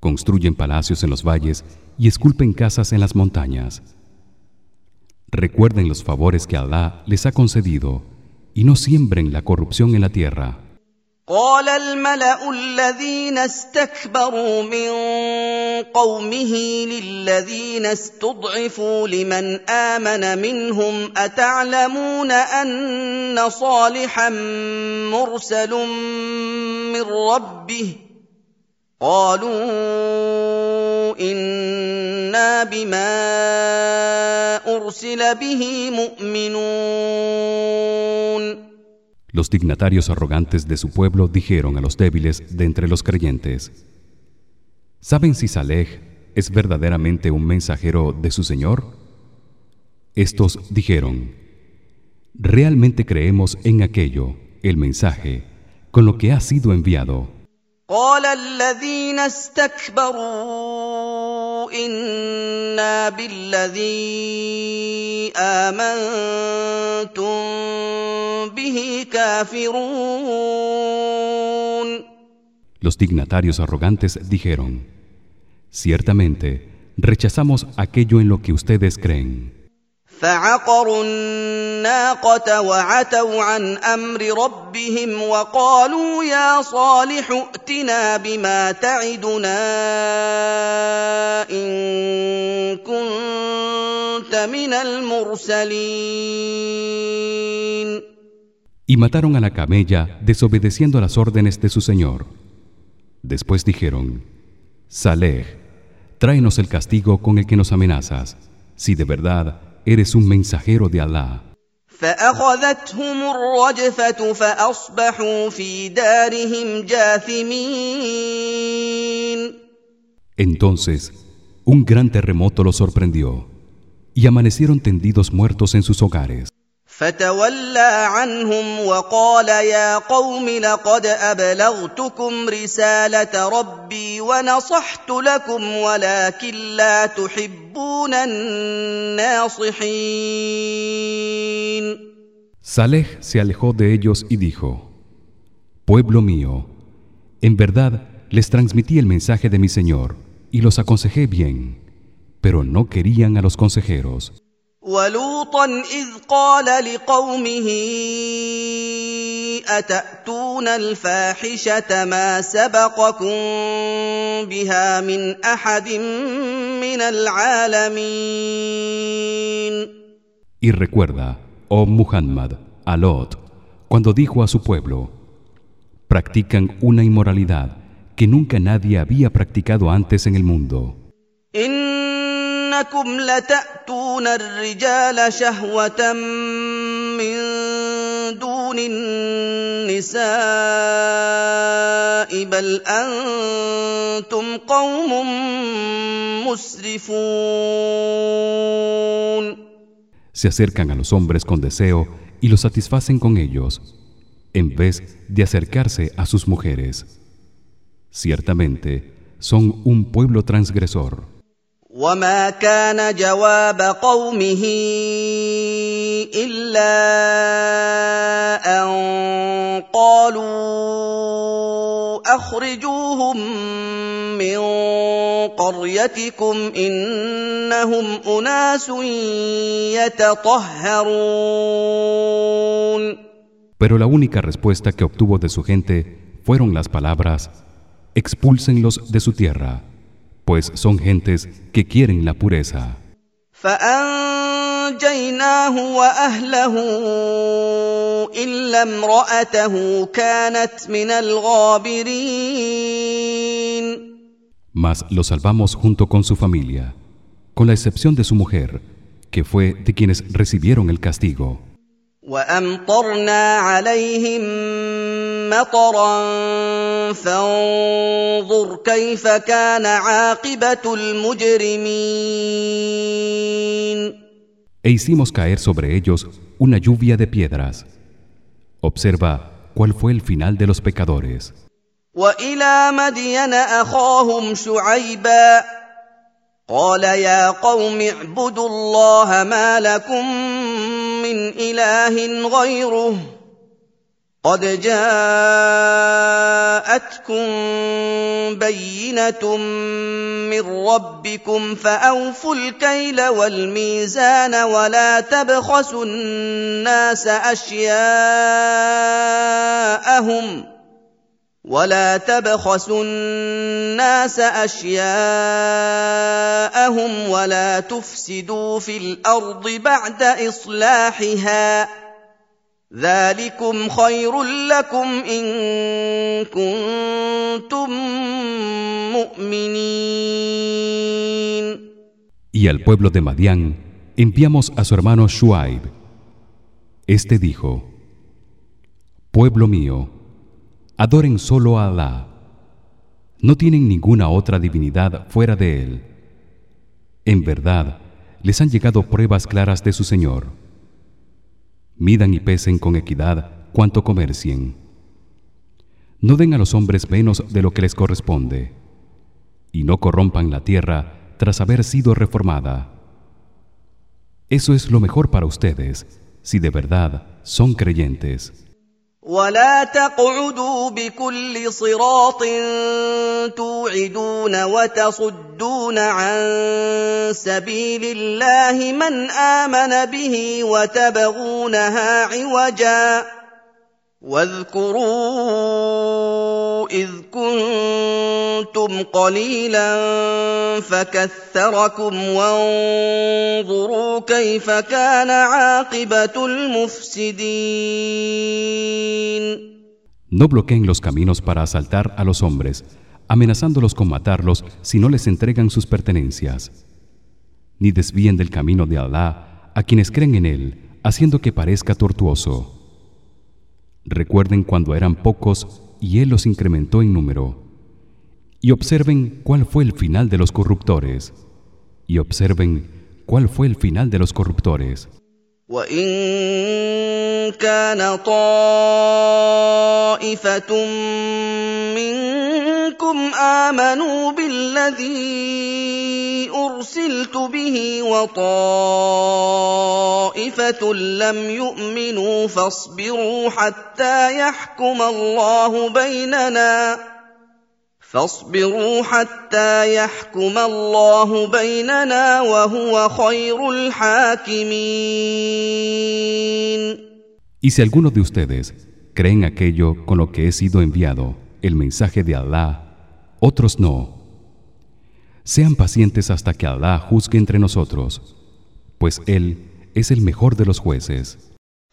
Construyen palacios en los valles y esculpen casas en las montañas. Recuerden los favores que Allah les ha concedido Y no siembren la corrupción en la tierra. قال الملأ الذين استكبروا من قومه للذين استضعفوا لمن آمن منهم أتعلمون أن صالحا مرسل من ربه قالوا انا بما ارسل به مؤمنون Los dignatarios arrogantes de su pueblo dijeron a los débiles de entre los creyentes: ¿Saben si Saleh es verdaderamente un mensajero de su Señor? Estos dijeron: Realmente creemos en aquello, el mensaje, con lo que ha sido enviado. los dignatarios arrogantes dijeron: Ciertamente rechazamos aquello en lo que ustedes creen. فعقروا الناقة وعتوا عن أمر ربهم وقالوا يا صالح ائتنا بما تعدنا إن كنت من المرسلين Y mataron a la camella desobedeciendo las órdenes de su señor. Después dijeron: Saleh, tráenos el castigo con el que nos amenazas, si de verdad eres un mensajero de Alá. Entonces, un gran terremoto los sorprendió y amanecieron tendidos muertos en sus hogares. فتولى عنهم وقال يا قوم لقد ابلغتكم رساله ربي ونصحت لكم ولكن لا تحبون الناصحين Saleh se alejó de ellos y dijo Pueblo mío en verdad les transmití el mensaje de mi Señor y los aconsejé bien pero no querían a los consejeros ولوطا اذ قال لقومه اتاتون الفاحشه ما سبقكم بها من احد من العالمين Y recuerda, oh Muhammad, a Lot, cuando dijo a su pueblo: Practican una inmoralidad que nunca nadie había practicado antes en el mundo. انكم لتاتون الرجال شهوه من دون النساء بل انتم قوم مسرفون Se acercan a los hombres con deseo y los satisfacen con ellos en vez de acercarse a sus mujeres. Ciertamente son un pueblo transgresor. وما كان جواب قومه الا ان قالوا اخرجوهم من من قريتكم انهم اناس يتطهرون Pero la única respuesta que obtuvo de su gente fueron las palabras expúlsenlos de su tierra pues son gentes que quieren la pureza فانجيناه واهله الا امراته كانت من الغابرين Mas lo salvamos junto con su familia con la excepción de su mujer que fue de quienes recibieron el castigo وامطرنا عليهم مطرا فانظر كيف كان عاقبه المجرمين e hicimos caer sobre ellos una lluvia de piedras observa cuál fue el final de los pecadores والى مدين اخاهم شعيبا قال يا قوم اعبدوا الله ما لكم من إله غيره قد جاءتكم بينة من ربكم فأوفوا الكيل والميزان ولا تبخسوا الناس أشياءهم ولا تبخسوا الناس اشياءهم ولا تفسدوا في الأرض بعد اصلاحها ذلكم خير لكم ان كنتم مؤمنين Y al pueblo de Madián enviamos a su hermano Shuaib. Este dijo: Pueblo mío, adoren solo a Alá. No tienen ninguna otra divinidad fuera de él. En verdad, les han llegado pruebas claras de su Señor. Midan y pesen con equidad cuanto comercien. No den a los hombres menos de lo que les corresponde y no corrompan la tierra tras haber sido reformada. Eso es lo mejor para ustedes si de verdad son creyentes. ولا تقعدوا بكل صراط توعدون وتصدون عن سبيل الله من امن به وتبغونها عوجا واذكروا اذ كنتم قليلا فكثركم وانظروا كيف كان عاقبه المفسدين No bloqueen los caminos para asaltar a los hombres, amenazándolos con matarlos si no les entregan sus pertenencias. Ni desvíen del camino de Alá a quienes creen en él, haciendo que parezca tortuoso. Recuerden cuando eran pocos y él los incrementó en número. Y observen cuál fue el final de los corruptores. Y observen cuál fue el final de los corruptores. وان كان طائفه منكم امنوا بالذي ارسلت به وطائفه لم يؤمنوا فاصبروا حتى يحكم الله بيننا فاصبروا حتى يحكم الله بيننا وهو خير الحاكمين Y si alguno de ustedes creen aquello con lo que he sido enviado, el mensaje de Alá, otros no. Sean pacientes hasta que Alá juzgue entre nosotros, pues él es el mejor de los jueces.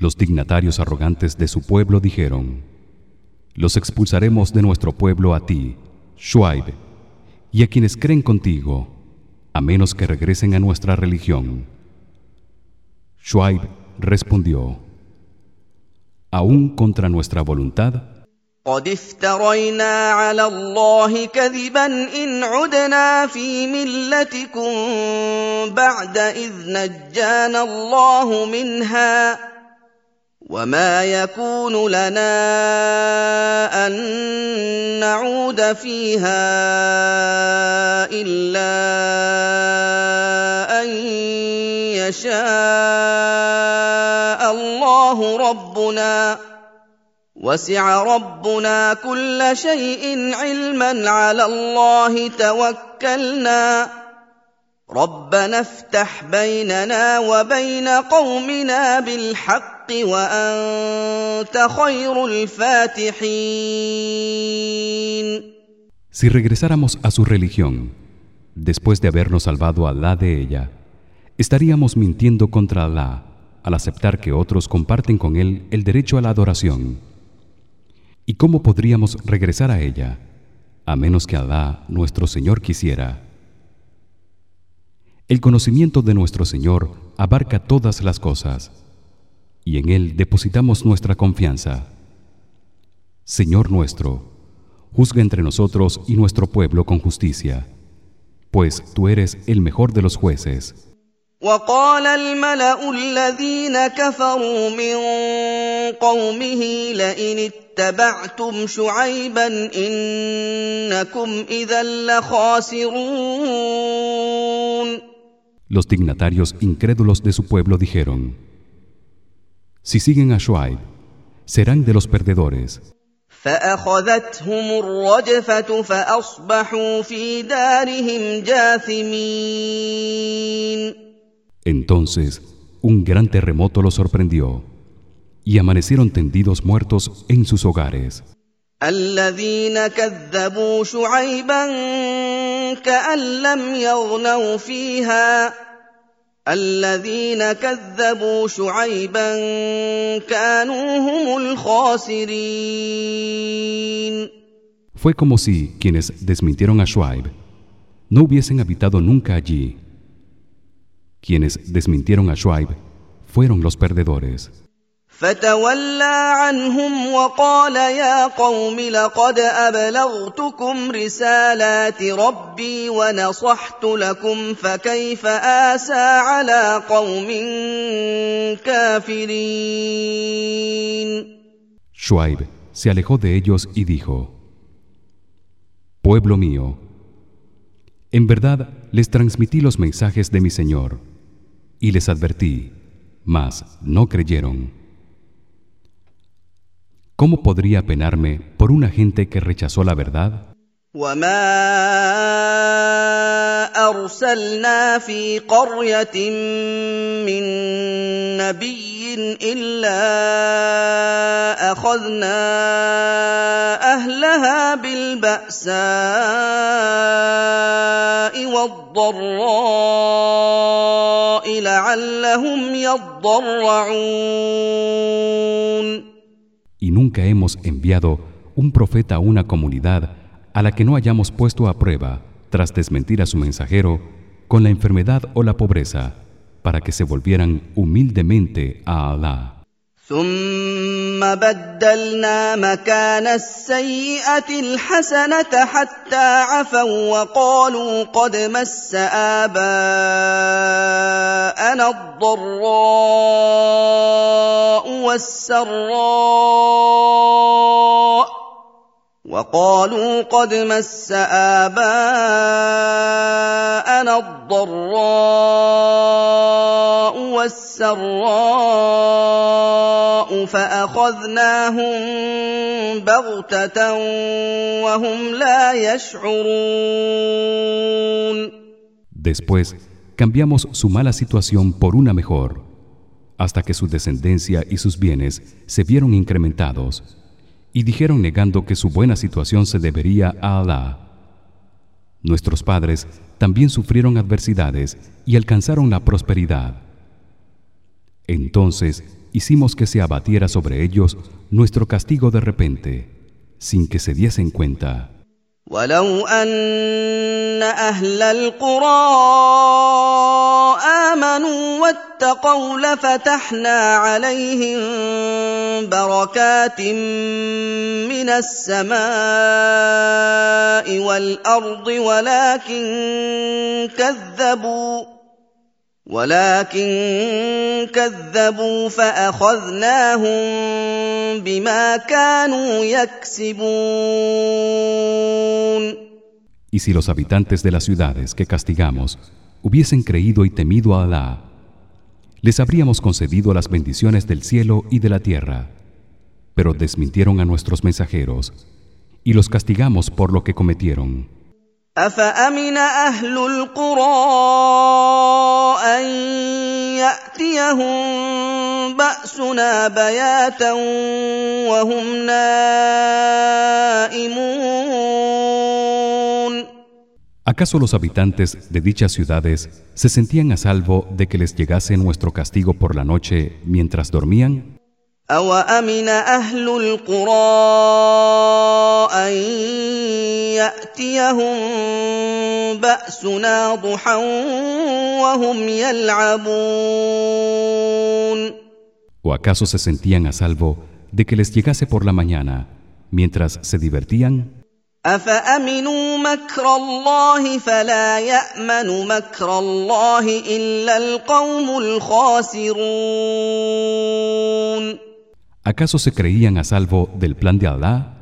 Los dignatarios arrogantes de su pueblo dijeron: Los expulsaremos de nuestro pueblo a ti, Shuaib, y a quienes creen contigo, a menos que regresen a nuestra religión. Shuaib respondió: ¿Aún contra nuestra voluntad? قد افترينا على الله كذبا ان عدنا في ملتكم بعد اذ نجانا الله منها وما يكون لنا ان نعود فيها الا ان يشاء الله ربنا وسع ربنا كل شيء علما على الله توكلنا ربنا افتح بيننا وبين قومنا بالحق وانت خير الفاتحين Si regresáramos a su religión después de habernos salvado a Alá de ella estaríamos mintiendo contra Alá al aceptar que otros comparten con él el derecho a la adoración ¿Y cómo podríamos regresar a ella a menos que Alá, nuestro Señor quisiera? El conocimiento de nuestro Señor abarca todas las cosas y en él depositamos nuestra confianza. Señor nuestro, juzga entre nosotros y nuestro pueblo con justicia, pues tú eres el mejor de los jueces. وقال الملا الذين كفروا من قومه لئن اتبعتم شعيبا انكم اذا لخاسرون Los dignatarios incrédulos de su pueblo dijeron: Si siguen a Shuaib, serán de los perdedores. Entonces, un gran terremoto los sorprendió y amanecieron tendidos muertos en sus hogares. الذين كذبوا شعيبا كأن لم يغنوا فيها الذين كذبوا شعيبا كانوا هم الخاسرين Fue como si quienes desmintieron a Shuaib no hubiesen habitado nunca allí. Quienes desmintieron a Shuaib fueron los perdedores. فتولى عنهم وقال يا قوم لقد ابلغتكم رسالات ربي ونصحت لكم فكيف اسى على قوم كافرين Shuaib se alejó de ellos y dijo: Pueblo mío, en verdad les transmití los mensajes de mi Señor y les advertí, mas no creyeron. ¿Cómo podría penarme por una gente que rechazó la verdad? وما ارسلنا في قريه من نبي الا اخذنا اهلها بالباساء والضراء لعلهم يضرعون Nunca hemos enviado un profeta a una comunidad a la que no hayamos puesto a prueba tras desmentir a su mensajero con la enfermedad o la pobreza para que se volvieran humildemente a Alá. ثم بدلنا مكان السيئة الحسنة حتى عفوا وقالوا قد مس آباءنا الضراء والسراء وقالوا قد مس آباءنا الضراء والسراء فأخذناهم بغتة وهم لا يشعرون Después cambiamos su mala situación por una mejor hasta que su descendencia y sus bienes se vieron incrementados y dijeron negando que su buena situación se debería a Alá. Nuestros padres también sufrieron adversidades y alcanzaron la prosperidad. Entonces hicimos que se abatiera sobre ellos nuestro castigo de repente, sin que se diesen cuenta. ولو ان أهل القرى امنوا واتقوا لفتحنا عليهم بركات من السماء والارض ولكن كذبوا ولكن كذبوا فاخذناهم بما كانوا يكسبون Y si los habitantes de las ciudades que castigamos hubiesen creído y temido a Alá les habríamos concedido las bendiciones del cielo y de la tierra pero desmintieron a nuestros mensajeros y los castigamos por lo que cometieron أفأمن أهل القرى أن يأتيهم بأسنا بياتا وهم نائمون ¿Acaso los habitantes de dichas ciudades se sentían a salvo de que les llegase nuestro castigo por la noche mientras dormían? أوأمن أهل القرى أن يأتيهم بأسنا ضحى وهم يلعبون ¿O acaso se sentían a salvo de que les llegase por la mañana mientras se divertían? أفأمنوا مكر الله فلا يأمن مكر الله إلا القوم الخاسرون ¿Acaso se creían a salvo del plan de Alá?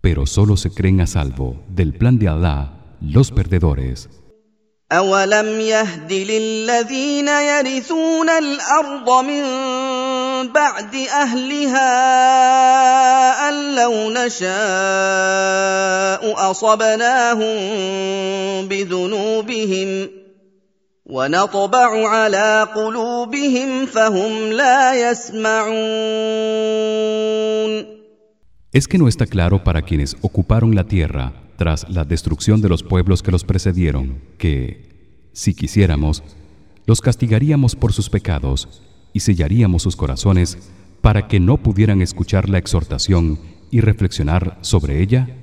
Pero solo se creen a salvo del plan de Alá los perdedores. أولم يهد للذين يرثون الأرض من بعد أهلها أن لو نشاء أصبناهم بذنوبهم ونطبع على قلوبهم فهم لا يسمعون Es que no está claro para quienes ocuparon la tierra tras la destrucción de los pueblos que los precedieron que si quisiéramos los castigaríamos por sus pecados y sellaríamos sus corazones para que no pudieran escuchar la exhortación y reflexionar sobre ella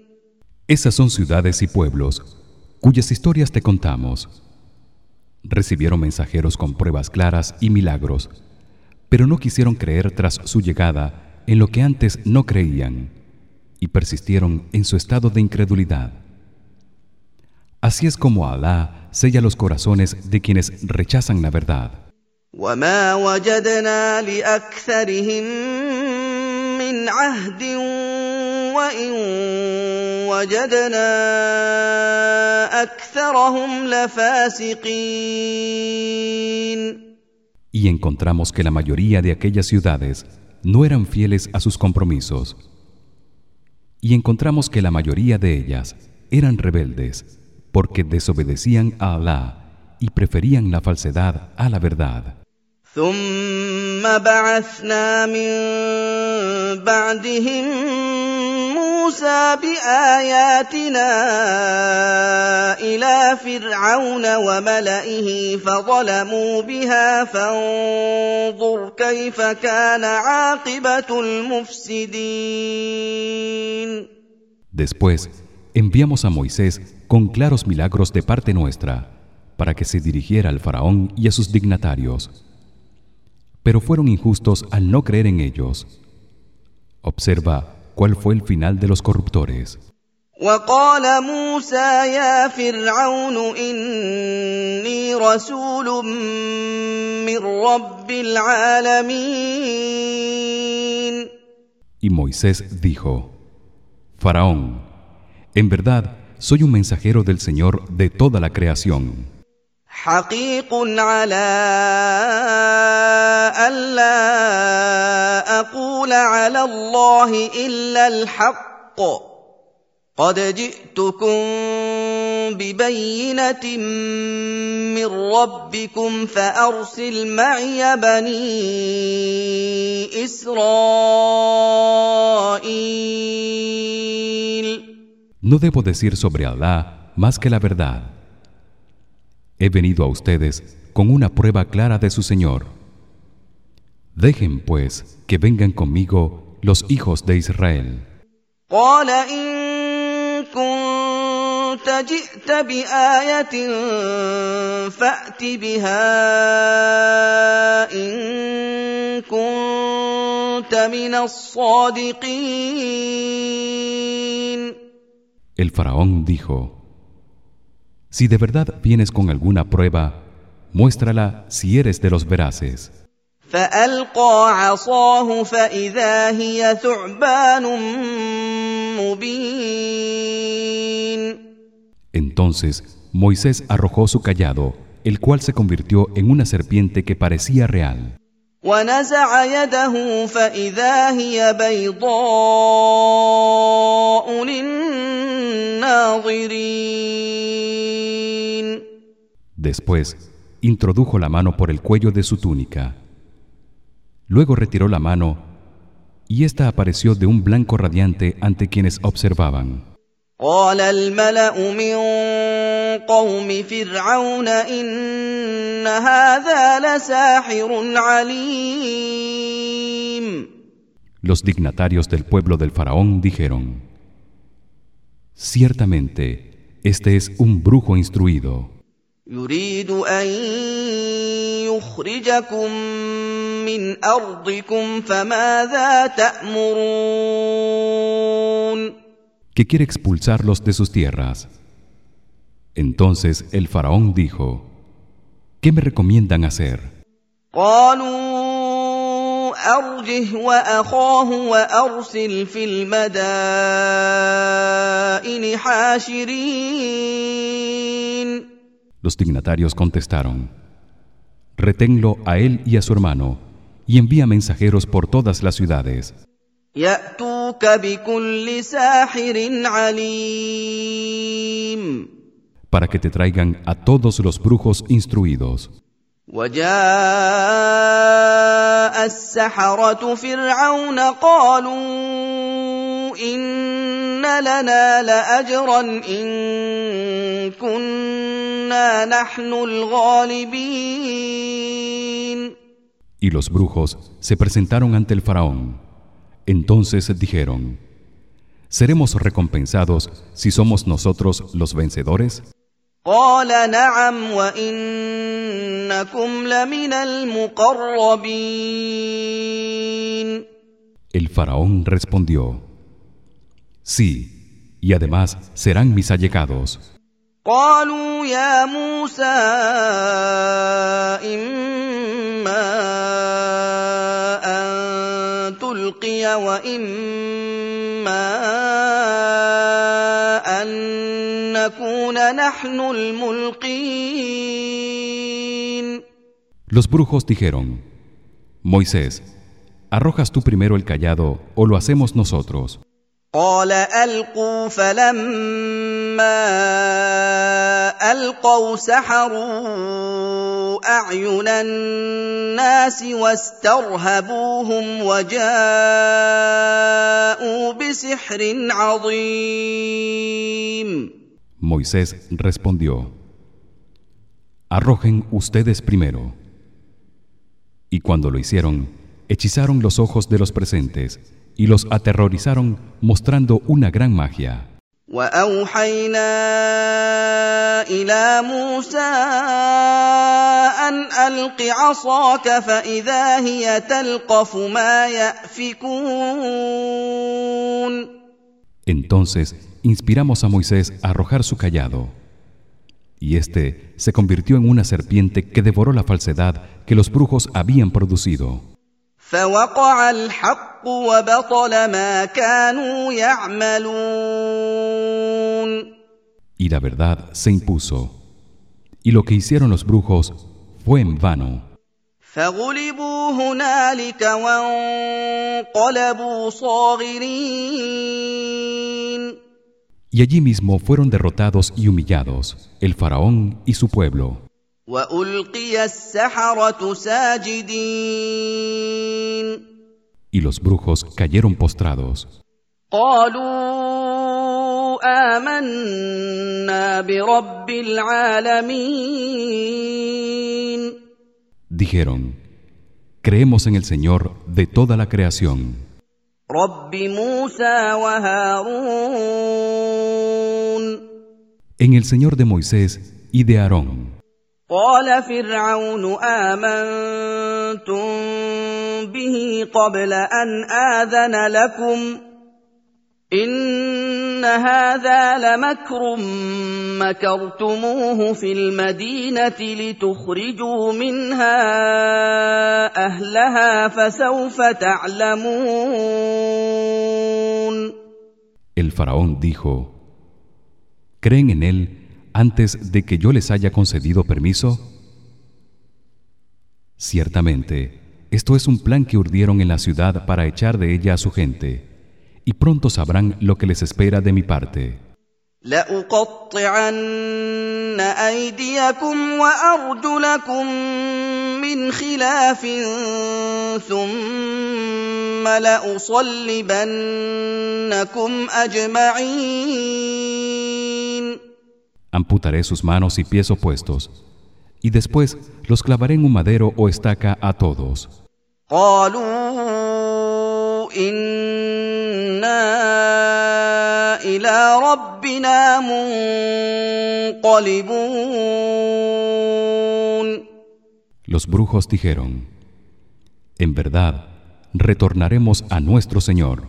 Esas son ciudades y pueblos cuyas historias te contamos. Recibieron mensajeros con pruebas claras y milagros, pero no quisieron creer tras su llegada en lo que antes no creían y persistieron en su estado de incredulidad. Así es como Alá sella los corazones de quienes rechazan la verdad. وإن وجدنا أكثرهم لفاسقين Y encontramos que la mayoría de aquellas ciudades no eran fieles a sus compromisos. Y encontramos que la mayoría de ellas eran rebeldes porque desobedecían a Alá y preferían la falsedad a la verdad. ثم بعثنا من بعدهم موسى باياتنا الى فرعون وملئه فظلموا بها فانظر كيف كان عاقبه المفسدين Después enviamos a Moisés con claros milagros de parte nuestra para que se dirigiera al faraón y a sus dignatarios. Pero fueron injustos al no creer en ellos. Observa cuál fue el final de los corruptores. وقال موسى يا فرعون اني رسول من رب العالمين Y Moisés dijo: Faraón, en verdad soy un mensajero del Señor de toda la creación. حقيق على الا أقول على الله إلا الحق قد جئتكم ببينة من ربكم فأرسل معي بني إسرائيل No debo decir sobre Alá más que la verdad. he venido a ustedes con una prueba clara de su Señor. Dejen pues que vengan conmigo los hijos de Israel. El faraón dijo: Si de verdad vienes con alguna prueba, muéstrala si eres de los veraces. فألقى عصاه فإذا هي ثعبان مبين Entonces Moisés arrojó su callado, el cual se convirtió en una serpiente que parecía real. ونزع يده فإذا هي بيضاء للناظرين Después introdujo la mano por el cuello de su túnica. Luego retiró la mano y ésta apareció de un blanco radiante ante quienes observaban. قال الملأ من قوم فرعون إن هذا لساحر عليم Los dignatarios del pueblo del faraón dijeron: Ciertamente este es un brujo instruido. يريد أن يخرجكم من أرضكم فماذا تأمرون que quiere expulsarlos de sus tierras. Entonces el faraón dijo: ¿Qué me recomiendan hacer? قالوا أرجه وأخاه وأرسل في المدائن حاشرين Los dignatarios contestaron: Reténlo a él y a su hermano y envía mensajeros por todas las ciudades. Para que te traigan a todos los brujos instruidos. وجاء السحرة فرعون قالوا إن لنا لأجرا إن كنا نحن الغالبين Y los brujos se presentaron ante el faraón. Entonces dijeron: ¿Seremos recompensados si somos nosotros los vencedores? قال نعم وإنكم لمن المقربين El faraón respondió: Sí, y además serán mis allegados. قالوا يا موسى إما أن تلقي وإما نكون نحن الملقين Los brujos dijeron: Moisés, ¿arrojas tú primero el callado o lo hacemos nosotros? قال ألقوا فلما ألقوا سحروا أعين الناس واسترهبوهم وجاءوا بسحر عظيم Moisés respondió: Arrojen ustedes primero. Y cuando lo hicieron, hechizaron los ojos de los presentes y los aterrorizaron mostrando una gran magia. واوحينا الى موسى ان الق عصاك فاذا هي تلقف ما يافكون Entonces inspiramos a Moisés a arrojar su callado y éste se convirtió en una serpiente que devoró la falsedad que los brujos habían producido. Y la verdad se impuso. Y lo que hicieron los brujos fue en vano y allí mismo fueron derrotados y humillados el faraón y su pueblo. Y los brujos cayeron postrados. Dijeron, creemos en el Señor de toda la creación. رب موسى وهارون en el Señor de Moisés y de Aarón. قال فرعون آمنتم به قبل أن آذن لكم إن هذا لمكر مكرتموه في المدينة لتخرجوا منها أهلها فسوف تعلمون El faraón dijo ¿Creen en él antes de que yo les haya concedido permiso? Ciertamente, esto es un plan que urdieron en la ciudad para echar de ella a su gente, y pronto sabrán lo que les espera de mi parte. لأقطعن أيديكم وأرجلكم من خلاف ثم لأصلبنكم أجمعين Amputaré sus manos y pies opuestos, y después los clavaré en un madero o estaca a todos. قالوا إنا إلى ربنا منقلبون Los brujos dijeron: En verdad, retornaremos a nuestro Señor.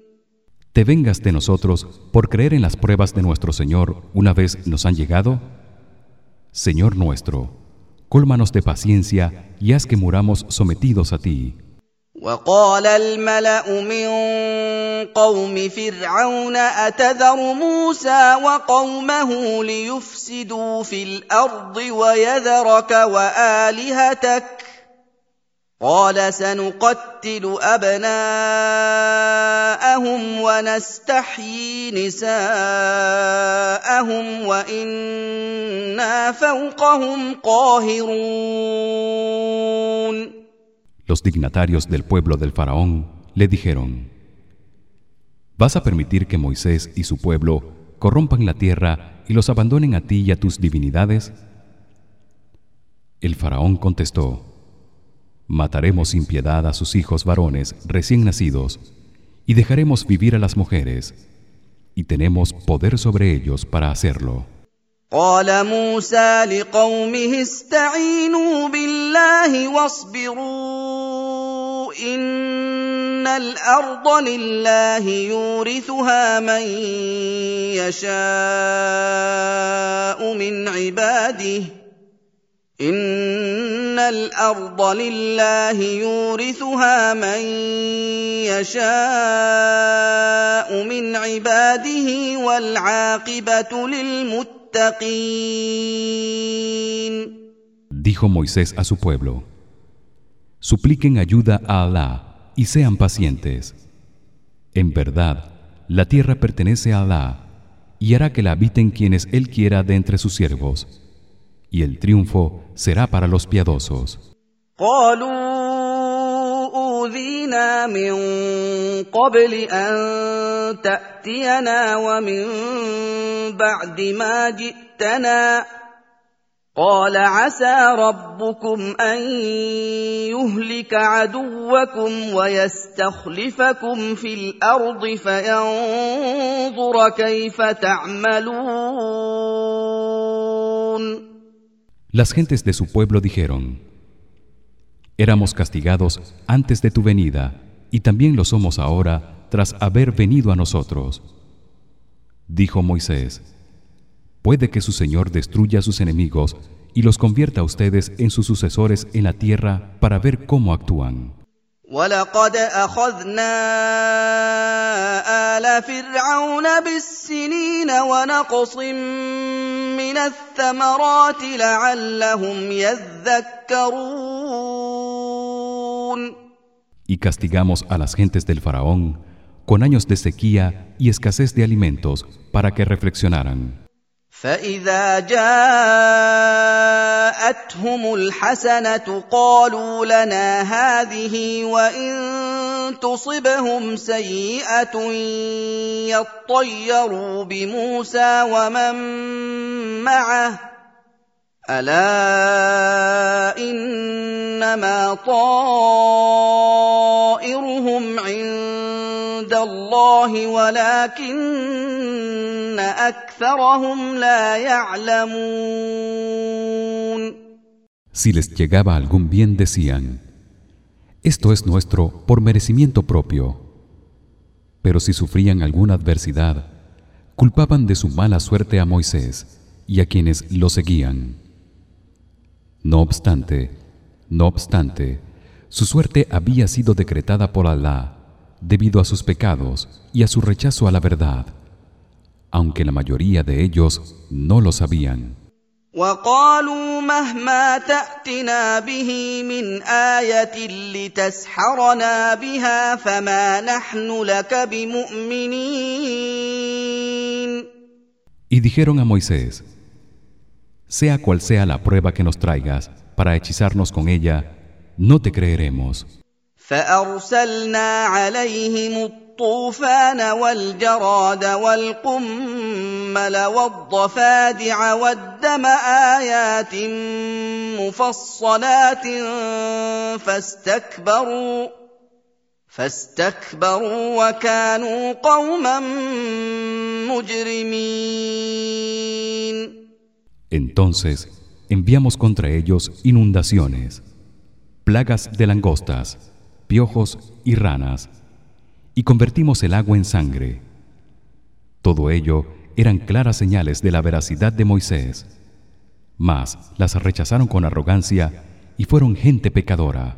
¿Te vengas de nosotros por creer en las pruebas de nuestro Señor una vez nos han llegado? Señor nuestro, cólmanos de paciencia y haz que muramos sometidos a ti. وقال الملأ من قوم فرعون أتذر موسى وقومه ليفسدوا في الأرض ويذرك وآلهتك قال سنقتل أبناءهم ونستحيي نساءهم وإنا فوقهم قاهرون Los dignatarios del pueblo del faraón le dijeron: ¿Vas a permitir que Moisés y su pueblo corrompan la tierra y los abandonen a ti y a tus divinidades? El faraón contestó: Mataremos sin piedad a sus hijos varones recién nacidos y dejaremos vivir a las mujeres y tenemos poder sobre ellos para hacerlo. قال موسى لقومه استعينوا بالله واصبروا ان الارض لله يورثها من يشاء من عباده ان الارض لله يورثها من يشاء من عباده والعاقبه للمتقين Dijo Moisés a su pueblo: Supliquen ayuda a Alá y sean pacientes. En verdad, la tierra pertenece a Alá y hará que la habiten quienes él quiera de entre sus siervos, Y el triunfo será para los piadosos. قال عسى ربكم أن يهلك عدوكم ويستخلفكم في الأرض فينظر كيف تعملون Las gentes de su pueblo dijeron: Éramos castigados antes de tu venida y también lo somos ahora tras haber venido a nosotros. Dijo Moisés: puede que su señor destruya a sus enemigos y los convierta a ustedes en sus sucesores en la tierra para ver cómo actúan ولقد اخذنا ال فرعون بالسنين ونقص من الثمرات لعلهم يذكرون y castigamos a las gentes del faraón con años de sequía y escasez de alimentos para que reflexionaran فاذا جاءتهم الحسنه قالوا لنا هذه وان تصبهم سيئه يطيروا بموسى ومن معه الا انما طائرهم عند الله ولكن اكثرهم لا يعلمون Si les llegaba algún bien decían Esto es nuestro por merecimiento propio Pero si sufrían alguna adversidad culpaban de su mala suerte a Moisés y a quienes lo seguían No obstante no obstante su suerte había sido decretada por Alá debido a sus pecados y a su rechazo a la verdad aunque la mayoría de ellos no lo sabían وقالوا مهما تاتنا به من ايه لتسحرنا بها فما نحن لك بمؤمنين y dijeron a Moisés sea cual sea la prueba que nos traigas para hechizarnos con ella no te creeremos فارسلنا عليهم الطوفان والجراد والقمل والضفادع والدم ايات مفصلات فاستكبروا فاستكبروا وكانوا قوما مجرمين entonces enviamos contra ellos inundaciones, plagas de langostas, piojos y ranas, y convertimos el agua en sangre. Todo ello eran claras señales de la veracidad de Moisés. Mas las rechazaron con arrogancia y fueron gente pecadora.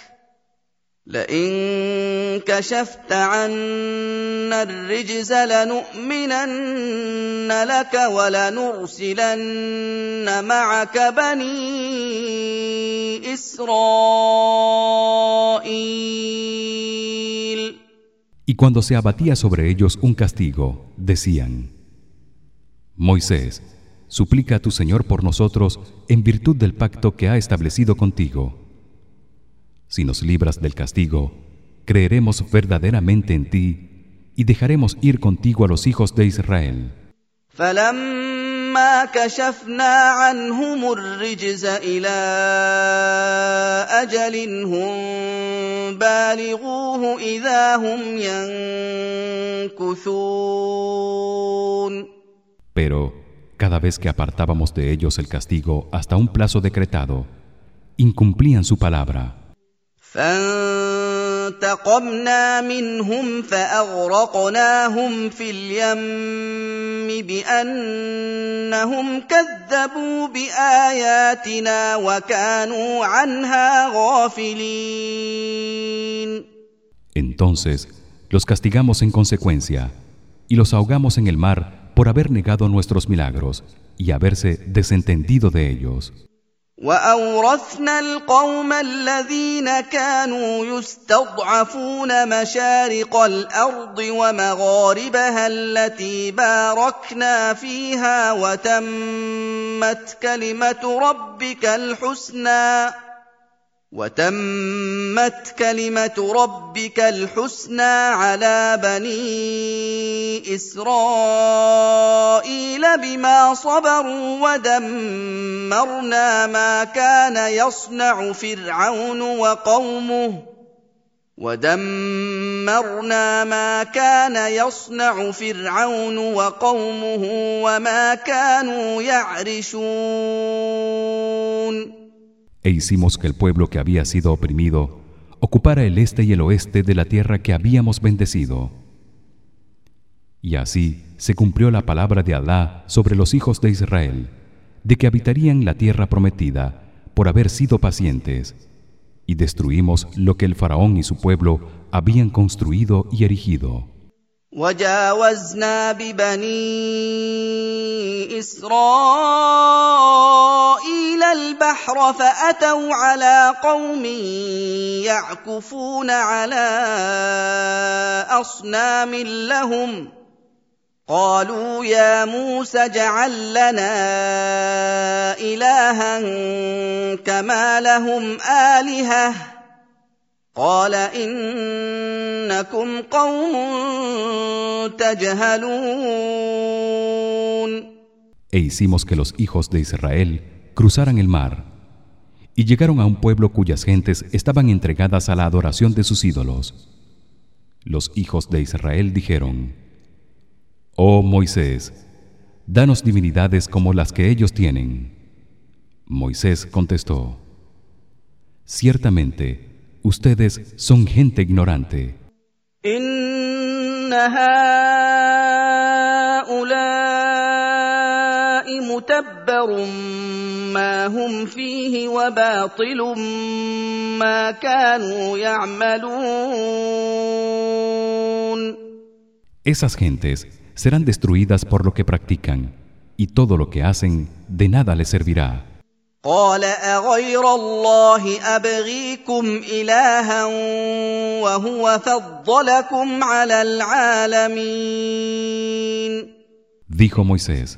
لئن كشفت عنا الرجز لنؤمنن لك ولنرسلن معك بني اسرائيل Y cuando se abatía sobre ellos un castigo, decían: Moisés, suplica a tu Señor por nosotros en virtud del pacto que ha establecido contigo. Si nos libras del castigo, creeremos verdaderamente en ti y dejaremos ir contigo a los hijos de Israel. فلما كشفنا عنهم الرجز الى اجل هم بالغوه اذا هم ينكثون Pero cada vez que apartábamos de ellos el castigo hasta un plazo decretado, incumplían su palabra. فانتقمنا منهم فاغرقناهم في اليم بانهم كذبوا باياتنا وكانوا عنها غافلين Entonces los castigamos en consecuencia y los ahogamos en el mar por haber negado nuestros milagros y haberse desentendido de ellos. واورثنا القوم الذين كانوا يستضعفون مشارق الأرض ومغاربها التي باركنا فيها وتمت كلمه ربك الحسنى وتمت كلمة ربك الحسنى على بني إسرائيل بما صبروا ودمرنا ما كان يصنع فرعون وقومه ودمرنا ما كان يصنع فرعون وقومه وما كانوا يعرشون E hicimos que el pueblo que había sido oprimido ocupara el este y el oeste de la tierra que habíamos bendecido. Y así se cumplió la palabra de Alá sobre los hijos de Israel, de que habitarían la tierra prometida por haber sido pacientes, y destruimos lo que el faraón y su pueblo habían construido y erigido. وجاوزنا ببني اسرائيل البحر فأتوا على قوم يعكفون على أصنام لهم قالوا يا موسى اجعل لنا إلها كما لهم آلهة قال إنكم قوم تجهلون. E hicimos que los hijos de Israel cruzaran el mar y llegaron a un pueblo cuyas gentes estaban entregadas a la adoración de sus ídolos. Los hijos de Israel dijeron: Oh Moisés, danos divinidades como las que ellos tienen. Moisés contestó: Ciertamente ustedes son gente ignorante. متبر ما هم فيه وباطل ما كانوا يعملون Esas gentes serán destruidas por lo que practican y todo lo que hacen de nada les servirá. قال اغير الله ابغيكم الها وهو فضلكم على العالمين Dijo Moisés: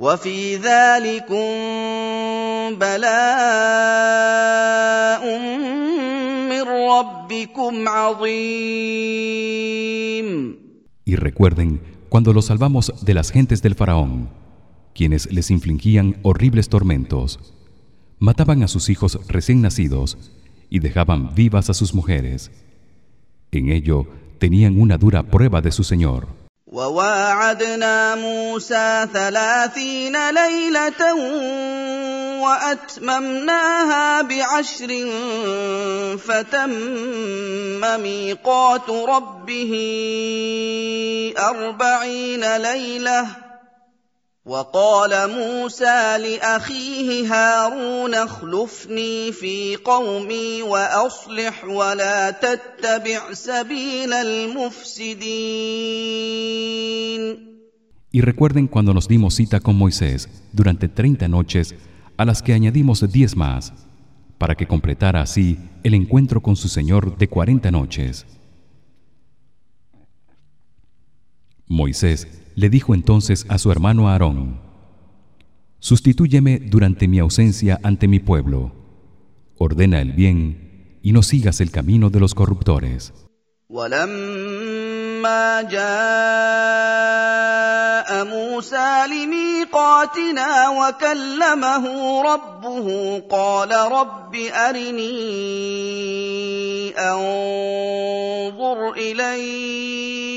وفي ذلكم بلاء من ربكم عظيم Y recuerden cuando los salvamos de las gentes del faraón, quienes les infligían horribles tormentos, mataban a sus hijos recién nacidos y dejaban vivas a sus mujeres. En ello tenían una dura prueba de su Señor. وواعدنا موسى ثلاثين ليلة وأتممناها بعشر فتم ميقات ربه أربعين ليلة وقال موسى لأخيه هارون اخلفني في قومي وأصلح ولا تتبع سبيل المفسدين Y recuerden cuando nos dimos cita con Moisés durante 30 noches a las que añadimos 10 más para que completara así el encuentro con su Señor de 40 noches. Moisés le dijo entonces a su hermano Aarón: Sustitúyeme durante mi ausencia ante mi pueblo. Ordena el bien y no sigas el camino de los corruptores. ولما جاء موسى لميقاتنا وكلمه ربه قال رب ارني انظر اليك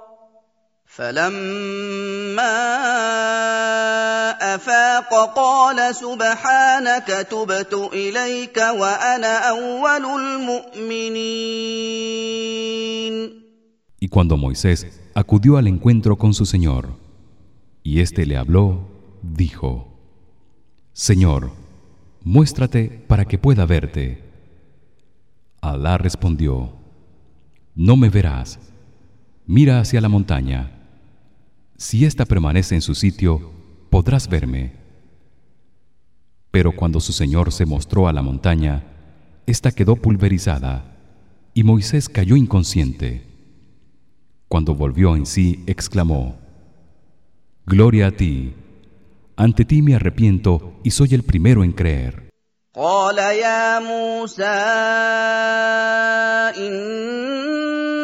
فلما افاق قال سبحانك تبت اليك وانا اول المؤمنين Y cuando Moisés acudió al encuentro con su Señor, y éste le habló dijo Señor muéstrate para que pueda verte Alá respondió No me verás mira hacia la montaña si ésta permanece en su sitio podrás verme pero cuando su señor se mostró a la montaña ésta quedó pulverizada y Moisés cayó inconsciente cuando volvió en sí exclamó Gloria a ti ante ti me arrepiento y soy el primero en creer قال يا موسى إني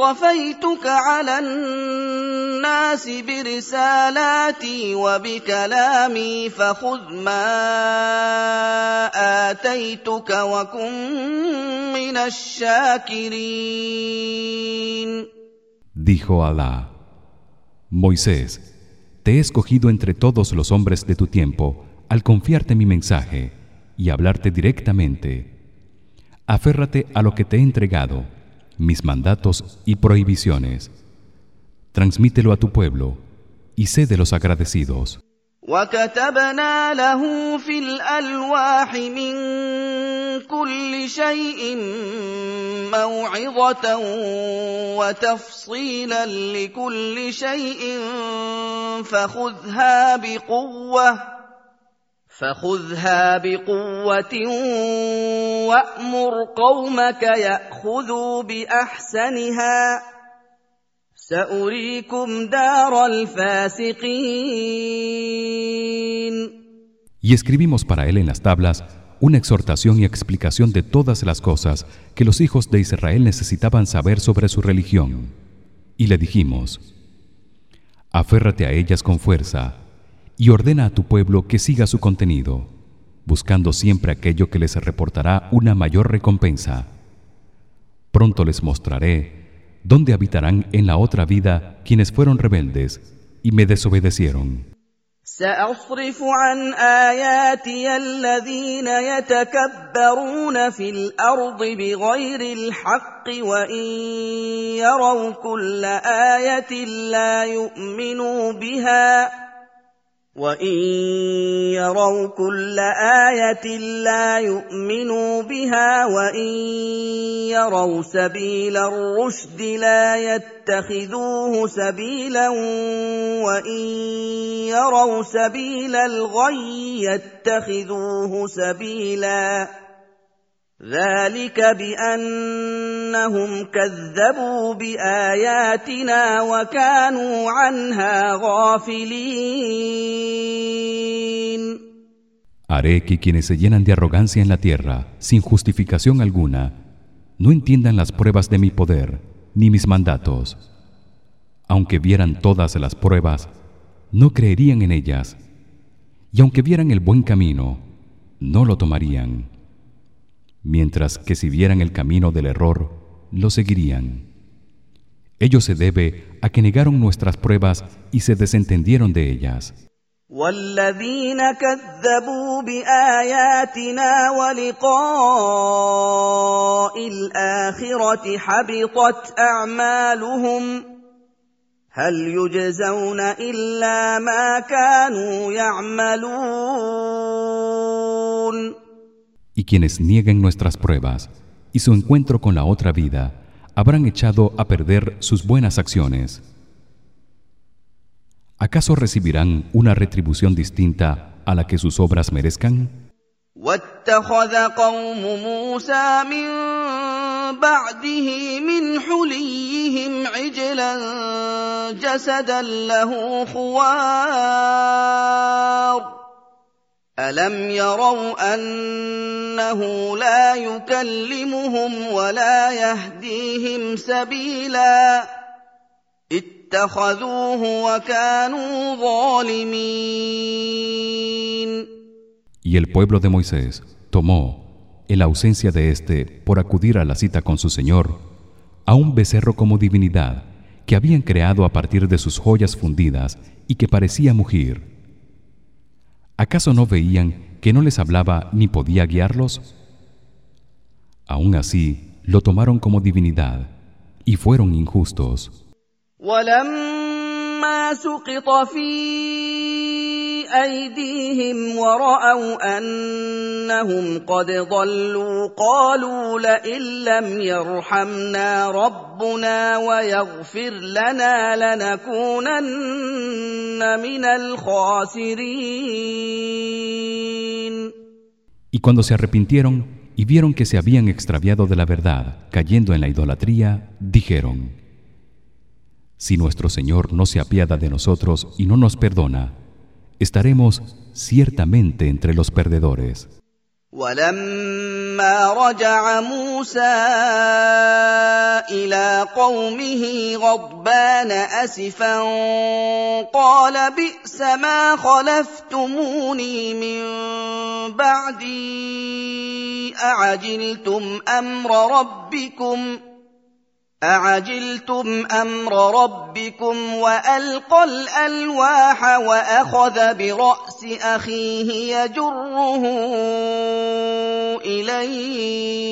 اصطفيتك على الناس برسالاتي وبكلامي فخذ ما آتيتك وكن من الشاكرين Dijo Alá Moisés te he escogido entre todos los hombres de tu tiempo al confiarte mi mensaje y hablarte directamente aférrate a lo que te he entregado mis mandatos y prohibiciones transmítelo a tu pueblo y sé de los agradecidos وكتبنا له في الالواح من كل شيء موعظه وتفصيلا لكل شيء فخذها بقوه فخذها بقوه وامر قومك ياخذوا باحسنها ساريكم دار الفاسقين y escribimos para él en las tablas una exhortación y explicación de todas las cosas que los hijos de Israel necesitaban saber sobre su religión y le dijimos aférrate a ellas con fuerza y ordena a tu pueblo que siga su contenido buscando siempre aquello que les reportará una mayor recompensa pronto les mostraré dónde habitarán en la otra vida quienes fueron rebeldes y me desobedecieron ساصرف عن اياتي الذين يتكبرون في الارض بغير الحق وان يروا كل ايه لا يؤمنوا بها وان يروا كل إيه لا يؤمنوا بها وان يروا سبيل الرشد لا يتخذوه سبيلا وان يروا سبيل الغي يتخذوه سبيلا ذلك بانهم كذبوا باياتنا وكانوا عنها غافلين Haré que quienes se llenan de arrogancia en la tierra sin justificación alguna no entiendan las pruebas de mi poder ni mis mandatos aunque vieran todas las pruebas no creerían en ellas y aunque vieran el buen camino no lo tomarían mientras que si vieran el camino del error lo seguirían ello se debe a que negaron nuestras pruebas y se desentendieron de ellas والذين كذبوا باياتنا ولقاء الاخره حبطت اعمالهم هل يجزون الا ما كانوا يعملون y quienes nieguen nuestras pruebas y su encuentro con la otra vida habrán echado a perder sus buenas acciones ¿Acaso recibirán una retribución distinta a la que sus obras merezcan? واتخذ قوم موسى من بعده من حليهم عجلا جسدا له خوار الم يروا انه لا يكلمهم ولا يهديهم سبيلا اتخذوه وكانوا ظالمين Y el pueblo de Moisés tomó, en la ausencia de éste, por acudir a la cita con su Señor, a un becerro como divinidad que habían creado a partir de sus joyas fundidas y que parecía mugir. ¿Acaso no veían que no les hablaba ni podía guiarlos? Aún así, lo tomaron como divinidad y fueron injustos. ولما فلما سقط في ايديهم وراوا انهم قد ضلوا قالوا لئن لم يرحمنا ربنا ويغفر لنا لنكونن من الخاسرين Y cuando se arrepintieron y vieron que se habían extraviado de la verdad, cayendo en la idolatría, dijeron: Si nuestro Señor no se apiada de nosotros y no nos perdona, estaremos ciertamente entre los perdedores. ولما رجع موسى الى قومه غضبان اسفا قال بئس ما خلفتموني من بعدي اعجلتم امر ربكم أعجلتم أمر ربكم وألقى الألواح وأخذ برأس أخيه يجره إليه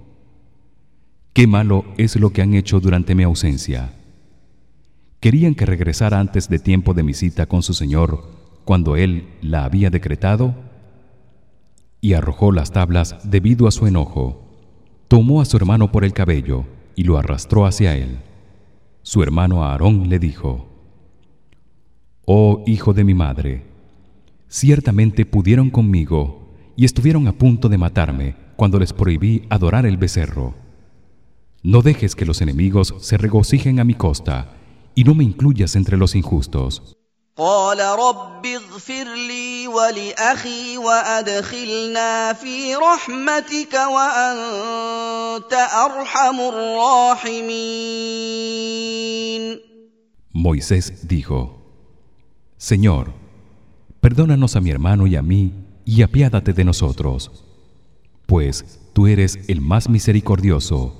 Qué malo es lo que han hecho durante mi ausencia. Querían que regresara antes de tiempo de mi cita con su Señor, cuando él la había decretado, y arrojó las tablas debido a su enojo. Tomó a su hermano por el cabello y lo arrastró hacia él. Su hermano Aarón le dijo: Oh hijo de mi madre, ciertamente pudieron conmigo y estuvieron a punto de matarme cuando les prohibí adorar el becerro. No dejes que los enemigos se regocijen a mi costa y no me incluyas entre los injustos. قال رب اغفر لي ولأخي وأدخلنا في رحمتك وأنت أرحم الراحمين Moisés dijo: Señor, perdónanos a mi hermano y a mí y apiádate de nosotros, pues tú eres el más misericordioso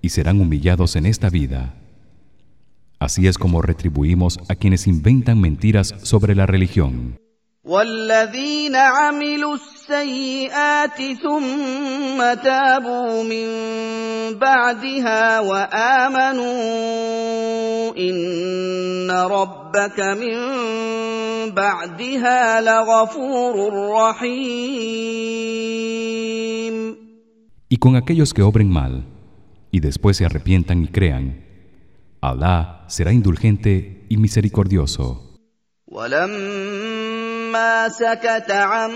y serán humillados en esta vida. Así es como retribuimos a quienes inventan mentiras sobre la religión. والذين عملوا السيئات ثم تابوا من بعدها وامنوا ان ربك من بعدها لغفور رحيم Y con aquellos que obren mal y después se arrepientan y crean, Alá será indulgente y misericordioso. ولما سكت عن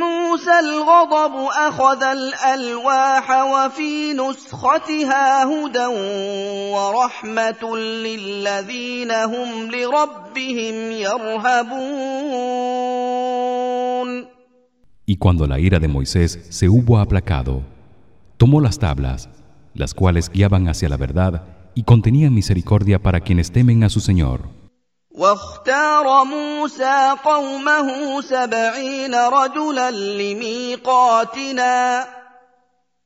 موسى الغضب اخذ الالواح وفي نسختها هدى ورحمه للذين هم لربهم يرهبون Y cuando la ira de Moisés se hubo aplacado, tomó las tablas, las cuales guiaban hacia la verdad y contenían misericordia para quienes temen a su Señor. واختار موسى قومه سبعين رجلا لميقاتنا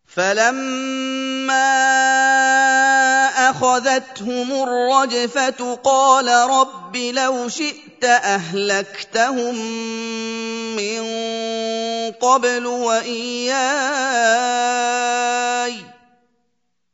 فلما اخذتهم الرجفه قال رب لو شئت اهلكتهم من قبل واياي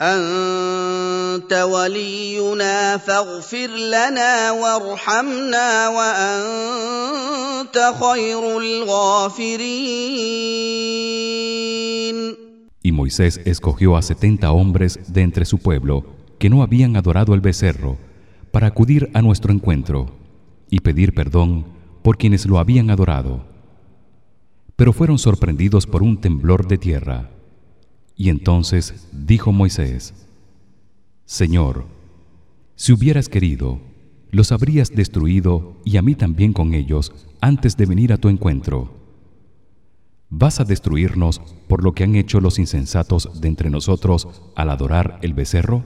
انت ولينا فاغفر لنا وارحمنا وانت خير الغافرين Y Moisés escogió a setenta hombres de entre su pueblo que no habían adorado el becerro para acudir a nuestro encuentro y pedir perdón por quienes lo habían adorado. Pero fueron sorprendidos por un temblor de tierra. Y entonces dijo Moisés: Señor, si hubieras querido, los habrías destruido y a mí también con ellos antes de venir a tu encuentro. ¿Vas a destruirnos por lo que han hecho los insensatos de entre nosotros al adorar el becerro?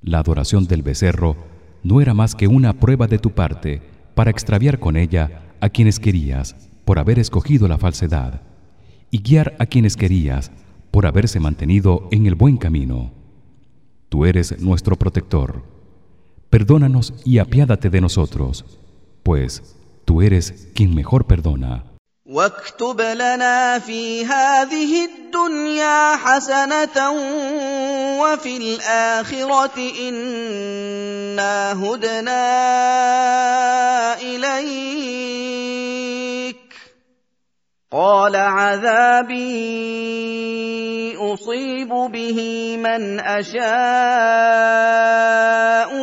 La adoración del becerro no era más que una prueba de tu parte para extraviar con ella a quienes querías por haber escogido la falsedad y guiar a quienes querías por haberse mantenido en el buen camino. Tú eres nuestro protector. Perdónanos y apiádate de nosotros, pues tú eres quien mejor perdona. واكتب لنا في هذه الدنيا حسنة وفي الآخرة إنا هدنا إليك قال عذابي أصيب به من أشاء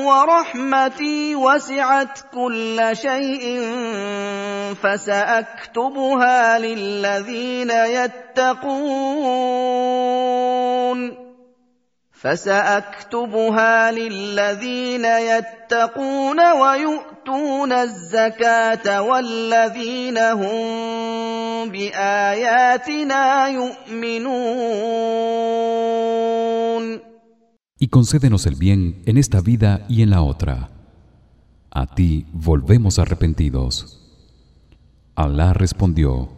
ورحمتي وسعت كل شيء فسأكتبها للذين يتقون. فساكتبها للذين يتقون ويؤتون الزكاه والذين هم باياتنا يؤمنون Y concédenos el bien en esta vida y en la otra. A ti volvemos arrepentidos. Alá respondió: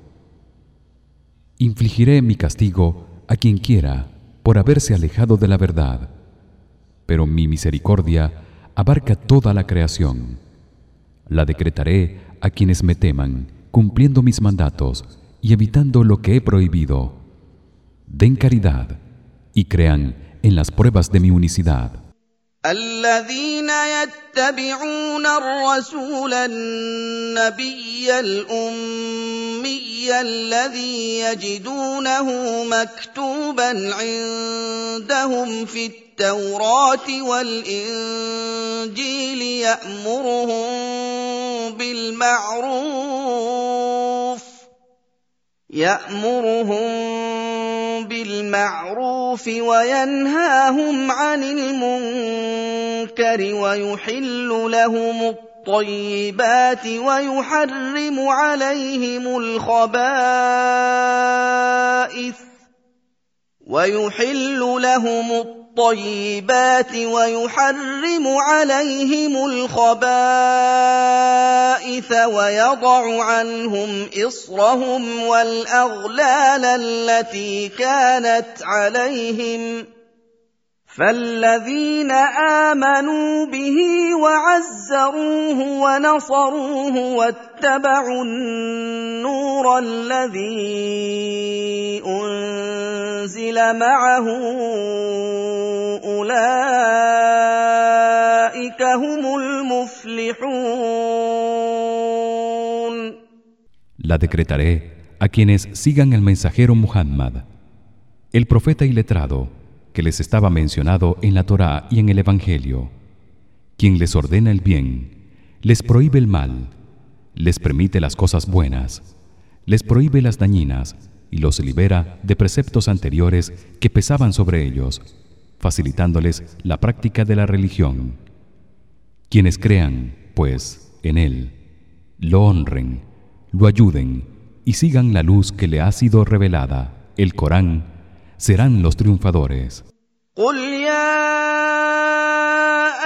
Infligiré mi castigo a quien quiera por haberse alejado de la verdad. Pero mi misericordia abarca toda la creación. La decretaré a quienes me teman cumpliendo mis mandatos y evitando lo que he prohibido. Den caridad y crean en las pruebas de mi unicidad الذين يتبعون الرسول النبي الأمي الذي يجدونه مكتوبا عندهم في التوراة والإنجيل يأمرهم بالمعروف يأمرهم بالمعروف وينهاهم عن المنكر ويحل لهم الطيبات ويحرم عليهم الخبائث ويحل لهم الطيبات الطيبات ويحرم عليهم الخبائث ويضع عنهم إصرهم والأغلال التي كانت عليهم فالذين امنوا به وعزروه ونصروه واتبعوا النور الذي انزل معه اولئك هم المفلحون La decretaré a quienes sigan el mensajero Muhammad el profeta y letrado que les estaba mencionado en la Torá y en el evangelio. Quien les ordena el bien les prohíbe el mal les permite las cosas buenas les prohíbe las dañinas y los libera de preceptos anteriores que pesaban sobre ellos facilitándoles la práctica de la religión. Quienes crean pues en él lo honren lo ayuden y sigan la luz que le ha sido revelada el Corán serán los triunfadores. قل يا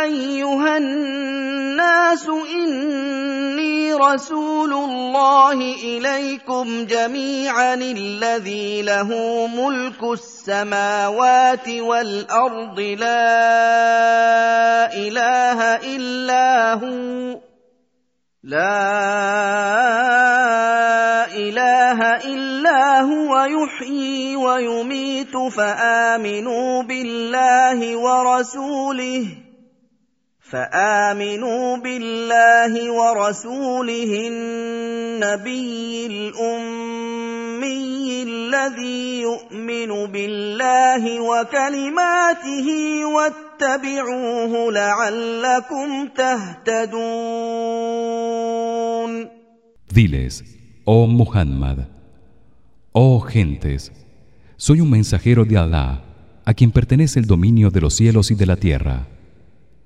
ايها الناس اني رسول الله اليكم جميعا الذي له ملك السماوات والارض. لا اله الا هو لا إله إلا هو يحيي ويميت فآمنوا بالله ورسوله فامنوا بالله ورسوله النبي الامي الذي يؤمن بالله وكلماته واتبعوه لعلكم تهتدون Diles, oh Muhammad, oh gentes, soy un mensajero de Alá, a quien pertenece el dominio de los cielos y de la tierra,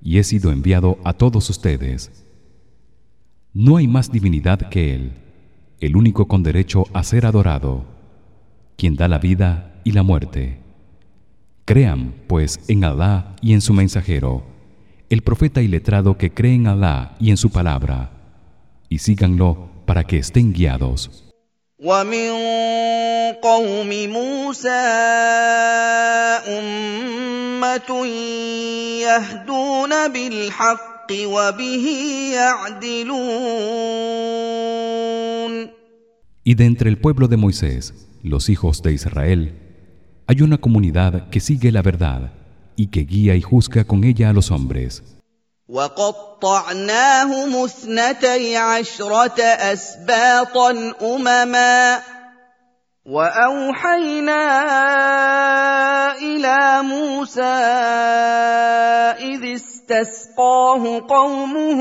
y he sido enviado a todos ustedes. No hay más divinidad que él, el único con derecho a ser adorado, quien da la vida y la muerte. Crean, pues, en Alá y en su mensajero, el profeta y letrado que cree en Alá y en su palabra, y síganlo para que estén guiados. ومن قوم موسى أمة يهدون بالحق وبه يعدلون Y de entre el pueblo de Moisés, los hijos de Israel, hay una comunidad que sigue la verdad y que guía y juzga con ella a los hombres. وقطعناهم اثنتي عشرة أسباطا أمما وأوحينا إلى موسى إذ استسقاه قومه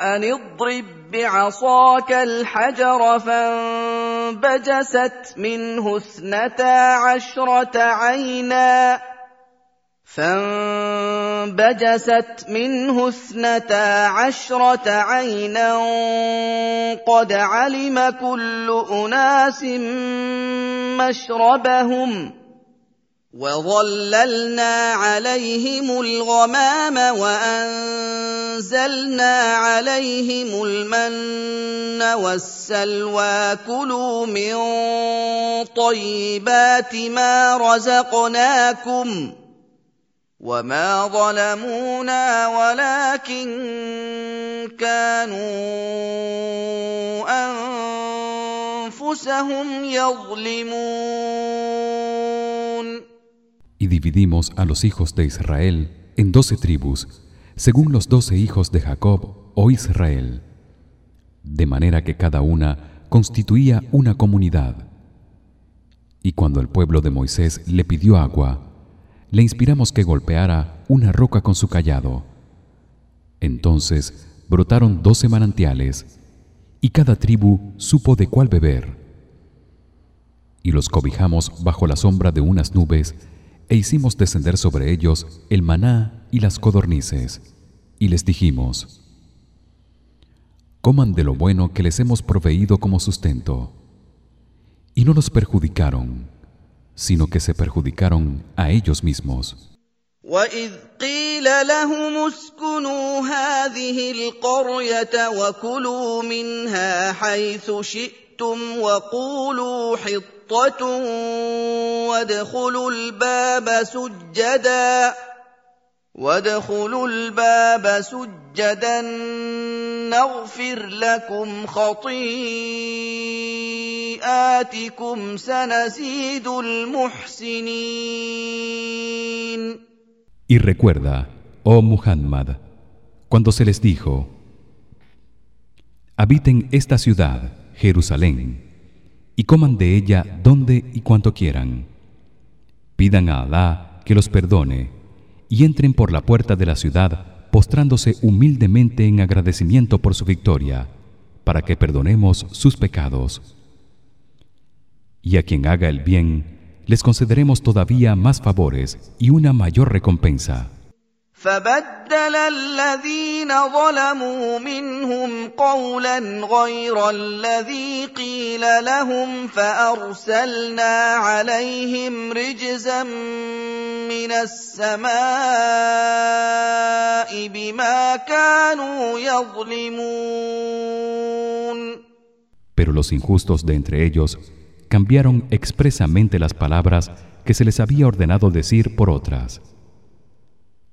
أن اضرب بعصاك الحجر فانبجست منه اثنتا عشرة عيناً فانبجست منه اثنتا عشرة عينا قد علم كل أناس مشربهم وظللنا عليهم الغمام وأنزلنا عليهم المن والسلوى كلوا من طيبات ما رزقناكم ۖ وما ظلمونا ولكن كانوا انفسهم يظلمون Y dividimos a los hijos de Israel en doce tribus, según los doce hijos de Jacob o Israel, de manera que cada una constituía una comunidad. Y cuando el pueblo de Moisés le pidió agua, le inspiramos que golpeara una roca con su callado. Entonces brotaron doce manantiales y cada tribu supo de cuál beber. Y los cobijamos bajo la sombra de unas nubes e hicimos descender sobre ellos el maná y las codornices y les dijimos: Coman de lo bueno que les hemos proveído como sustento. Y no los perjudicaron sino que se perjudicaron a ellos mismos. وَإِذْ قِيلَ لَهُمُ اسْكُنُوا هَٰذِهِ الْقَرْيَةَ وَكُلُوا مِنْهَا حَيْثُ شِئْتُمْ وَقُولُوا حِطَّةٌ وَادْخُلُوا الْبَابَ سُجَّدًا وَادْخُلُوا الْبَابَ سُجَّدًا نَّغْفِرْ لَكُمْ خَطِيئَاتِكُمْ سَنَزِيدُ الْمُحْسِنِينَ Y recuerda, oh Muhammad, cuando se les dijo: Habiten esta ciudad, Jerusalén, y coman de ella donde y cuanto quieran. Pidan a Alá que los perdone y entren por la puerta de la ciudad postrándose humildemente en agradecimiento por su victoria para que perdonemos sus pecados. Y a quien haga el bien les concederemos todavía más favores y una mayor recompensa فبدل الذين ظلموا منهم قولا غير الذي قيل لهم فارسلنا عليهم رجزا من السماء بما كانوا يظلمون Pero los injustos de entre ellos cambiaron expresamente las palabras que se les había ordenado decir por otras.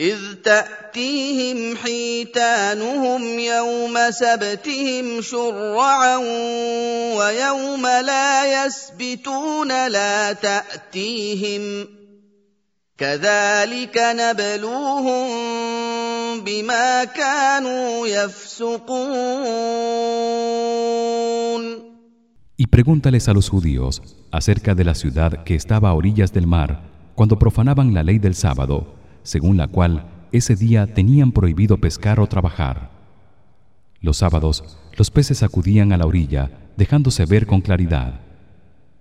إذ تأتيهم حيتانهم يوم سبتهم شرعا ويوم لا يسبتون لا تأتيهم كذلك نبلوهم بما كانوا يفسقون Y pregúntales a los judíos acerca de la ciudad que estaba a orillas del mar cuando profanaban la ley del sábado según la cual ese día tenían prohibido pescar o trabajar. Los sábados los peces acudían a la orilla dejándose ver con claridad,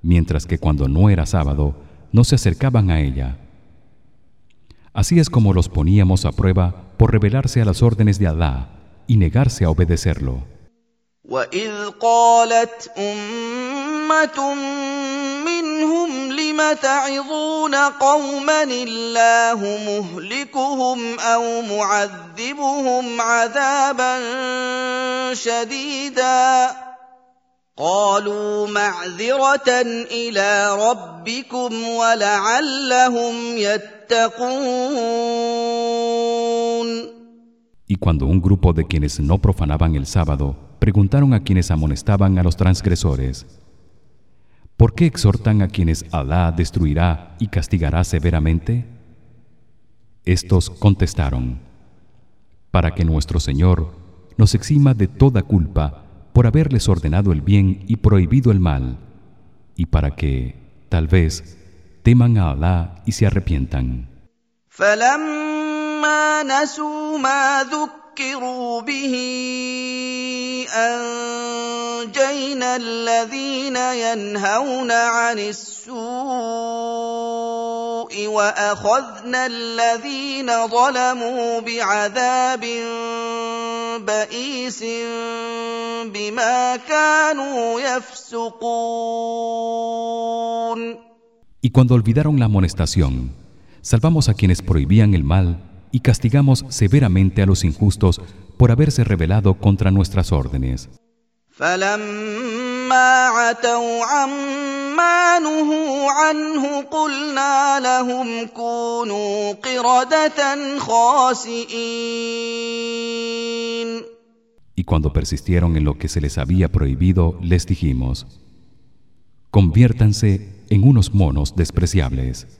mientras que cuando no era sábado no se acercaban a ella. Así es como los poníamos a prueba por rebelarse a las órdenes de Alá y negarse a obedecerlo. منهم لم تعظون قوما الله مهلكهم أو معذبهم عذابا شديدا قالوا معذره إلى ربكم ولعلهم يتقون Y cuando un grupo de quienes no profanaban el sábado preguntaron a quienes amonestaban a los transgresores ¿Por qué exhortan a quienes Alá destruirá y castigará severamente? Estos contestaron: Para que nuestro Señor nos exima de toda culpa por haberles ordenado el bien y prohibido el mal, y para que, tal vez, teman a Alá y se arrepientan. ذكروا به انجينا الذين ينهون عن السوء واخذنا الذين ظلموا بعذاب بئيس بما كانوا يفسقون Y cuando olvidaron la amonestación, salvamos a quienes prohibían el mal y castigamos severamente a los injustos por haberse rebelado contra nuestras órdenes. Y cuando persistieron en lo que se les había prohibido, les dijimos: Conviértanse en unos monos despreciables.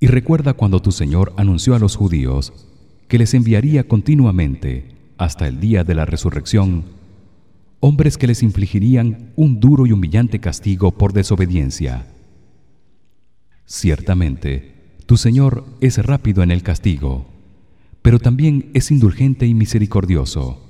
Y recuerda cuando tu Señor anunció a los judíos que les enviaría continuamente hasta el día de la resurrección hombres que les infligirían un duro y humillante castigo por desobediencia. Ciertamente, tu Señor es rápido en el castigo, pero también es indulgente y misericordioso.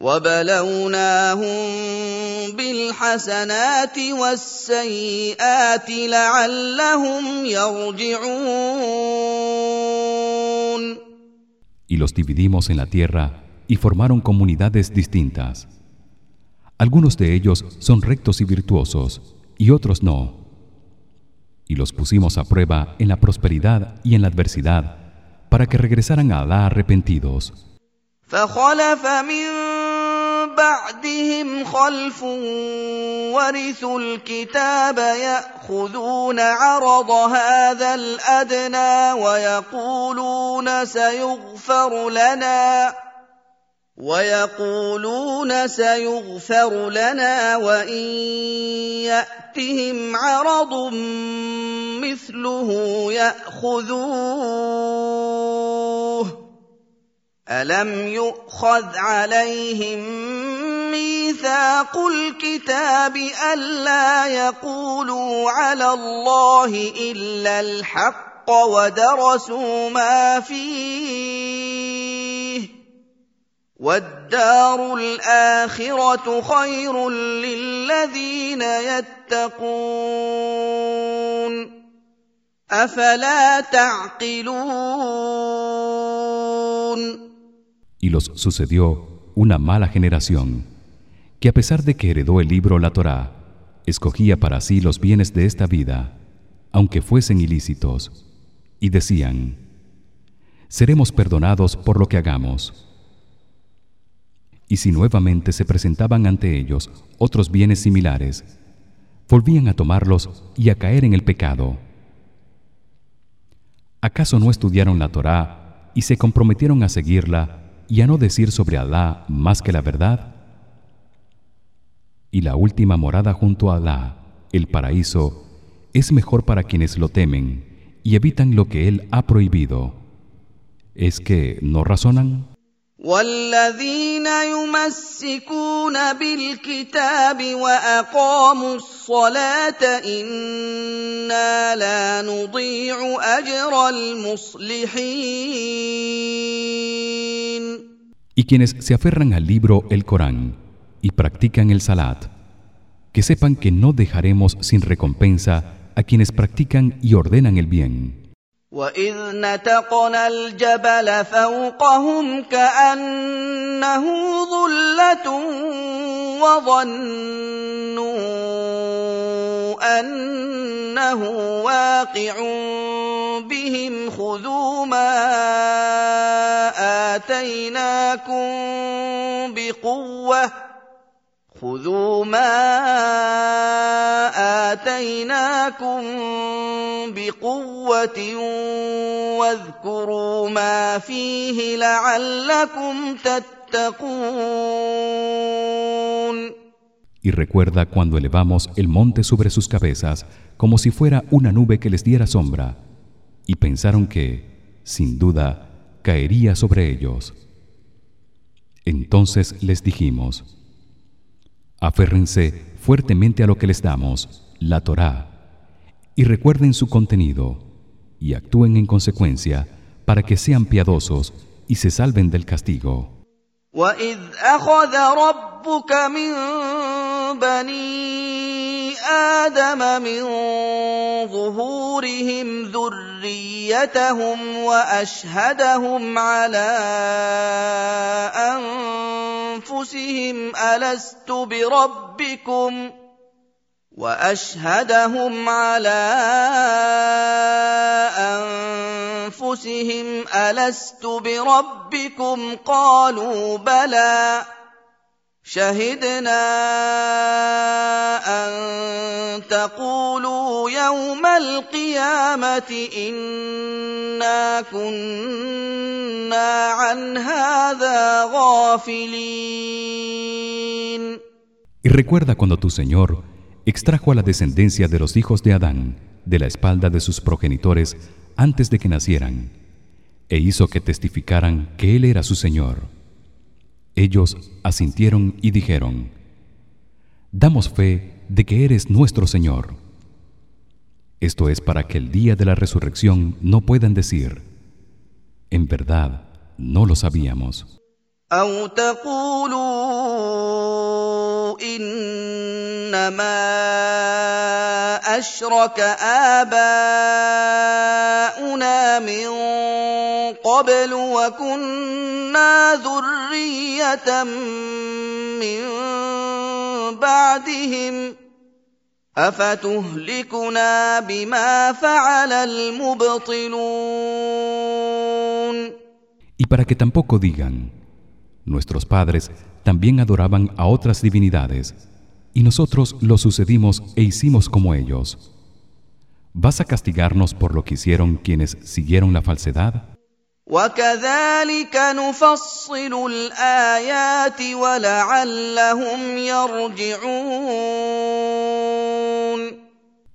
وبلوناهم بالحسنات والسيئات لعلهم يرجعون y los dividimos en la tierra y formaron comunidades distintas. algunos de ellos son rectos y virtuosos y otros no y los pusimos a prueba en la prosperidad y en la adversidad para que regresaran a Alá arrepentidos بعدهم خلف ورثوا الكتاب يأخذون عرض هذا الأدنى ويقولون سيغفر لنا ويقولون سيغفر لنا وإن يأتهم عرض مثله ياخذوه الم يؤخذ عليهم ميثاق الكتاب الا يقولوا على الله الا الحق ودرسوا ما فيه والدار الاخره خير للذين يتقون افلا تعقلون y los sucedió una mala generación que a pesar de que heredó el libro la Torá escogía para sí los bienes de esta vida aunque fuesen ilícitos y decían seremos perdonados por lo que hagamos y si nuevamente se presentaban ante ellos otros bienes similares volvían a tomarlos y a caer en el pecado. ¿Acaso no estudiaron la Torá y se comprometieron a seguirla y a no decir sobre Alá más que la verdad y la última morada junto a Alá el paraíso es mejor para quienes lo temen y evitan lo que él ha prohibido. Es que no razonan والذين يمسكون بالكتاب واقاموا الصلاه انا لا نضيع اجر المصلحين Y quienes se aferran al libro el Corán y practican el salat que sepan que no dejaremos sin recompensa a quienes practican y ordenan el bien. واذ نتقنا الجبل فوقهم كانه ظله وظنوا انه واقع بهم خذوا ما اتيناكم بقوه خذوا ما اتيناكم بقوه واذكروا ما فيه لعلكم تتقون Y recuerda cuando elevamos el monte sobre sus cabezas como si fuera una nube que les diera sombra y pensaron que sin duda caería sobre ellos. Entonces les dijimos: Aférrense fuertemente a lo que les damos, la Torá, y recuerden su contenido y actúen en consecuencia para que sean piadosos y se salven del castigo. وَإِذْ أَخَذَ رَبُّكَ مِن بَنِي آدَمَ مِن ظُهُورِهِمْ ذُرِّيَّتَهُمْ وَأَشْهَدَهُمْ عَلَىٰ أَنفُسِهِمْ أَلَسْتُ بِرَبِّكُمْ ۖ؟ وأشهدهم على أنفسهم ألست بربكم؟ قالوا بلى. شهدنا ان تقولوا يوم القيامه انا كنا عن هذا غافلين Y recuerda cuando tu Señor extrajo a la descendencia de los hijos de Adán de la espalda de sus progenitores antes de que nacieran e hizo que testificaran que él era su señor ellos asintieron y dijeron damos fe de que eres nuestro señor. Esto es para que el día de la resurrección no puedan decir en verdad no lo sabíamos أو تقولوا إنما أشرك آباؤنا من قبل وكنا ذرية من بعدهم افتهلكنا بما فعل المبطلون Y para que tampoco digan nuestros padres también adoraban a otras divinidades y nosotros lo sucedimos e hicimos como ellos. ¿Vas a castigarnos por lo que hicieron quienes siguieron la falsedad? وكذلك نفصل الآيات ولعلهم يرجعون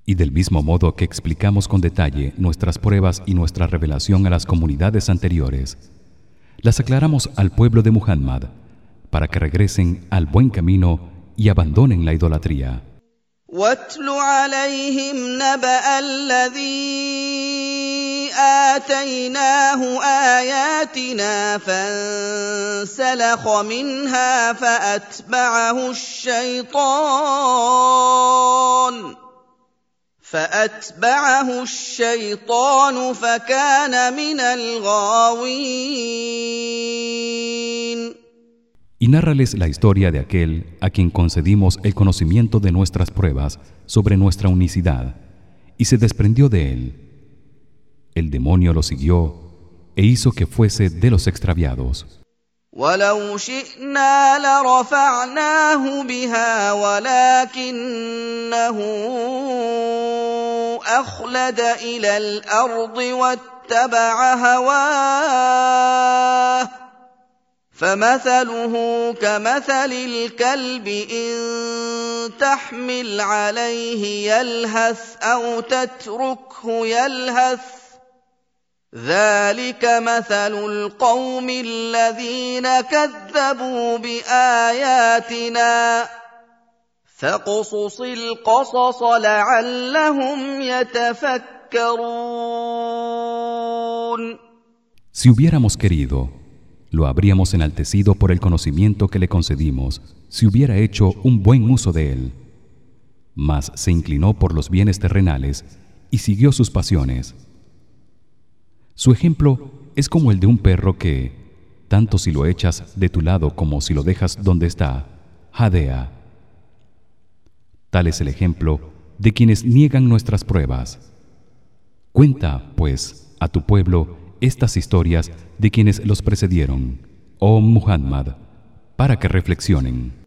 Y del mismo modo que explicamos con detalle nuestras pruebas y nuestra revelación a las comunidades anteriores, las aclaramos al pueblo de Muhammad para que regresen al buen camino y abandonen la idolatría. واتل عليهم نبأ الذي آتيناه آياتنا فانسلخ منها فأتبعه الشيطان فأتبعه الشيطان فكان من الغاوين y nárrales la historia de aquel a quien concedimos el conocimiento de nuestras pruebas sobre nuestra unicidad y se desprendió de él. El demonio lo siguió e hizo que fuese de los extraviados فمثله كمثل الكلب إن تحمل عليه يلهث أو تتركه يلهث ذلك مثل القوم الذين كذبوا بآياتنا فاقصص القصص لعلهم يتفكرون. Si hubiéramos querido lo habríamos enaltecido por el conocimiento que le concedimos si hubiera hecho un buen uso de él. Mas se inclinó por los bienes terrenales y siguió sus pasiones. Su ejemplo es como el de un perro que tanto si lo echas de tu lado como si lo dejas donde está jadea. Tal es el ejemplo de quienes niegan nuestras pruebas. Cuenta pues a tu pueblo estas historias de quienes los precedieron, oh Muhammad, para que reflexionen.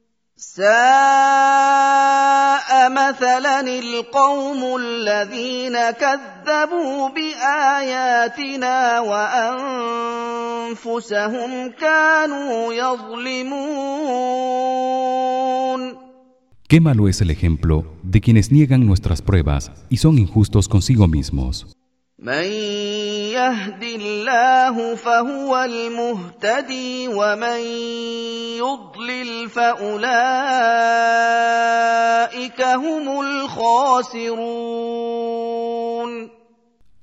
Qué malo es el ejemplo de quienes niegan nuestras pruebas y son injustos consigo mismos. من يهد الله فهو المهتدي ومن يضلل فاولئك هم الخاسرون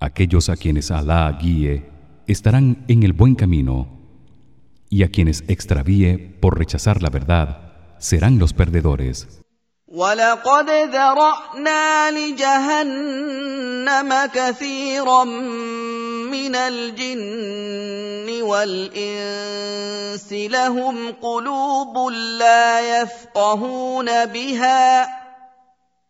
Aquellos a quienes Alá guíe estarán en el buen camino y a quienes extravíe por rechazar la verdad serán los perdedores. ولقد ذرانا لجهنم كثيرا من الجن والانس لهم قلوب لا يفقهون بها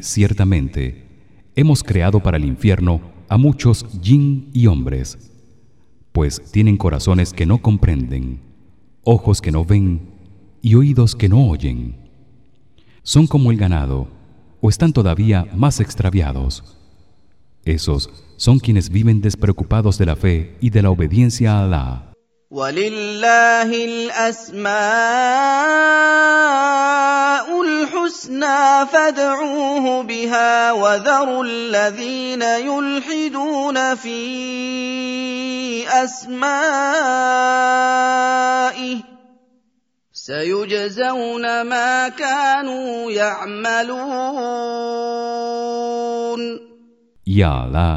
ciertamente hemos creado para el infierno a muchos jin y hombres, pues tienen corazones que no comprenden, ojos que no ven y oídos que no oyen. Son como el ganado o están todavía más extraviados. Esos son quienes viven despreocupados de la fe y de la obediencia a Alá. ولله الأسماء الحسنى فادعوه بها وذروا الذين يلحدون في أسمائه سيجزون ما كانوا يعملون a Alá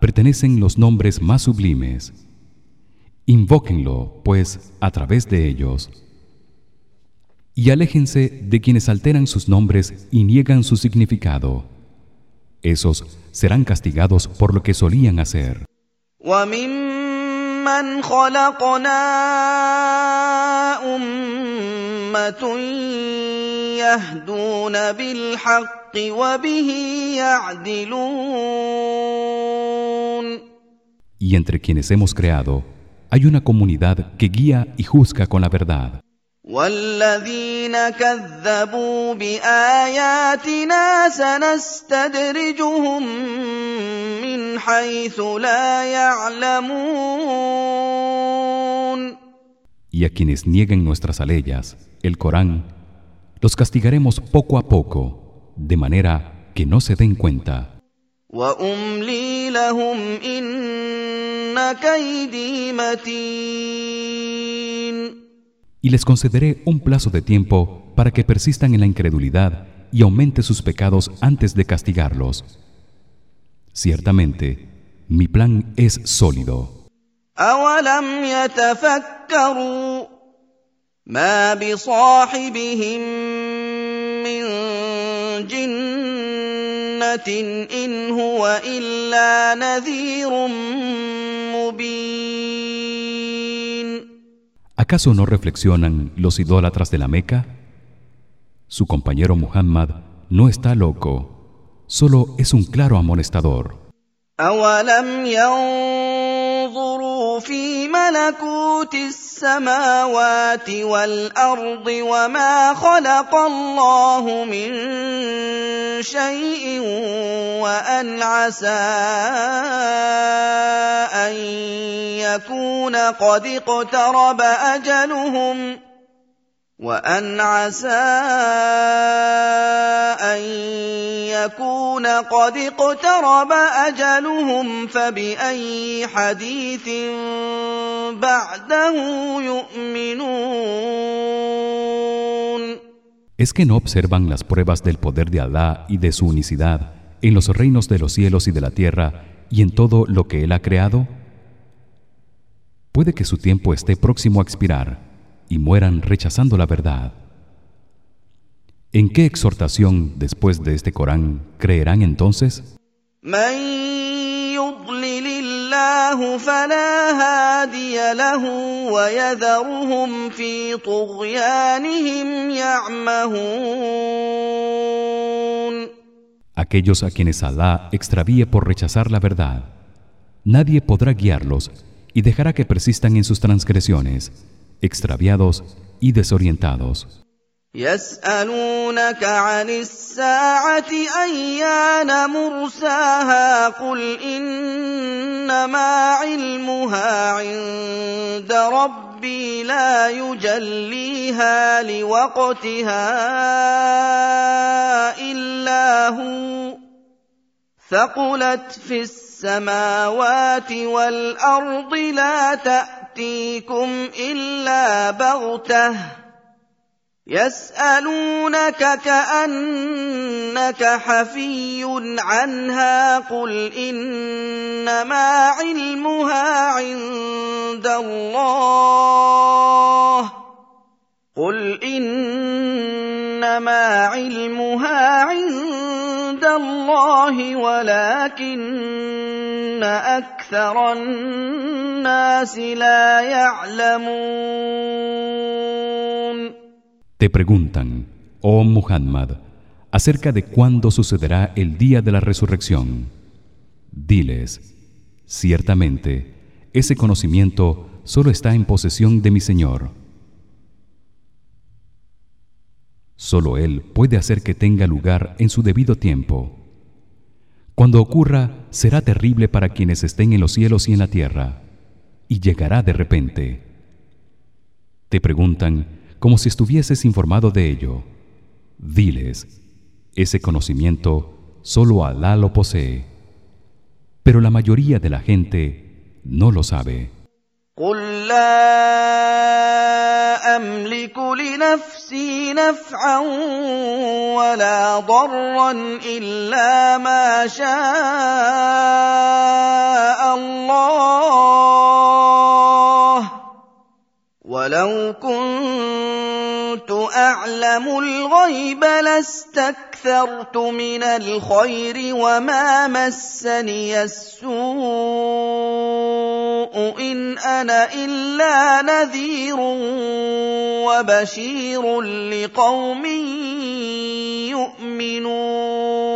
pertenecen los nombres más sublimes. invóquenlo pues a través de ellos. Y aléjense de quienes alteran sus nombres y niegan su significado. Esos serán castigados por lo que solían hacer. y entre quienes hemos creado hay una comunidad que guía y juzga con la verdad. والذين كذبوا باياتنا سنستدرجهم من حيث لا يعلمون Y a quienes nieguen nuestras aleyas, el Corán, los castigaremos poco a poco, de manera que no se den cuenta. واملي لهم ان كيدي متين Y les concederé un plazo de tiempo para que persistan en la incredulidad y aumente sus pecados antes de castigarlos. Ciertamente, mi plan es sólido. أولم يتفكروا ما بصاحبهم من جنة إن هو إلا نذير مبين ¿Acaso no reflexionan los idólatras de la Meca? Su compañero Muhammad no está loco, solo es un claro amonestador. أولم ينظروا في ملكوت السماوات والأرض وما خلق الله من شيء وأن عسى أن يكون قد اقترب أجلهم وأن عسى أن يكون قد اقترب أجلهم فبأي حديث بعده يؤمنون ¿Es que no observan las pruebas del poder de Alá y de su unicidad en los reinos de los cielos y de la tierra y en todo lo que él ha creado? Puede que su tiempo esté próximo a expirar y mueran rechazando la verdad. ¿En qué exhortación después de este Corán creerán entonces? Aquellos a quienes Alá extravíe por rechazar la verdad, nadie podrá guiarlos y dejará que persistan en sus transgresiones. Extraviados y desorientados. يسألونك عن الساعة أيان مرساها قل إنما علمها عند ربي لا يجليها لوقتها إلا هو ثقلت في السماوات والأرض لا تاتيكم إلا بغتة يسألونك كأنك حفي عنها قل إنما علمها عند الله قل إنما علمها عند الله ولكن أكثر الناس لا يعلمون Te preguntan, oh Muhammad, acerca de cuándo sucederá el día de la resurrección. Diles, ciertamente, ese conocimiento solo está en posesión de mi Señor. Solo él puede hacer que tenga lugar en su debido tiempo. Cuando ocurra, será terrible para quienes estén en los cielos y en la tierra, y llegará de repente. Te preguntan como si estuvieses informado de ello. Diles: ese conocimiento solo Alá lo posee, pero la mayoría de la gente no lo sabe. أملك لنفسي نفعا ولا ضرا إلا ما شاء الله. ولو كنت اعلم الغيب لاستكثرت من الخير وما مسني السوء ان أنا الا نذير وبشير لقوم يؤمنون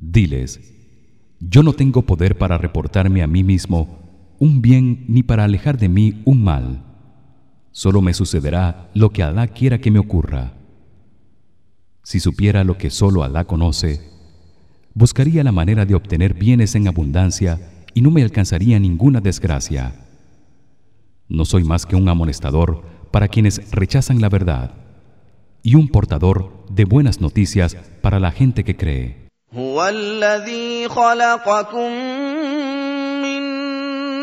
Diles, yo no tengo poder para reportarme a mí mismo un bien ni para alejar de mí un mal. Solo me sucederá lo que Alá quiera que me ocurra. Si supiera lo que solo Alá conoce, buscaría la manera de obtener bienes en abundancia y no me alcanzaría ninguna desgracia. No soy más que un amonestador para quienes rechazan la verdad y un portador de buenas noticias para la gente que cree.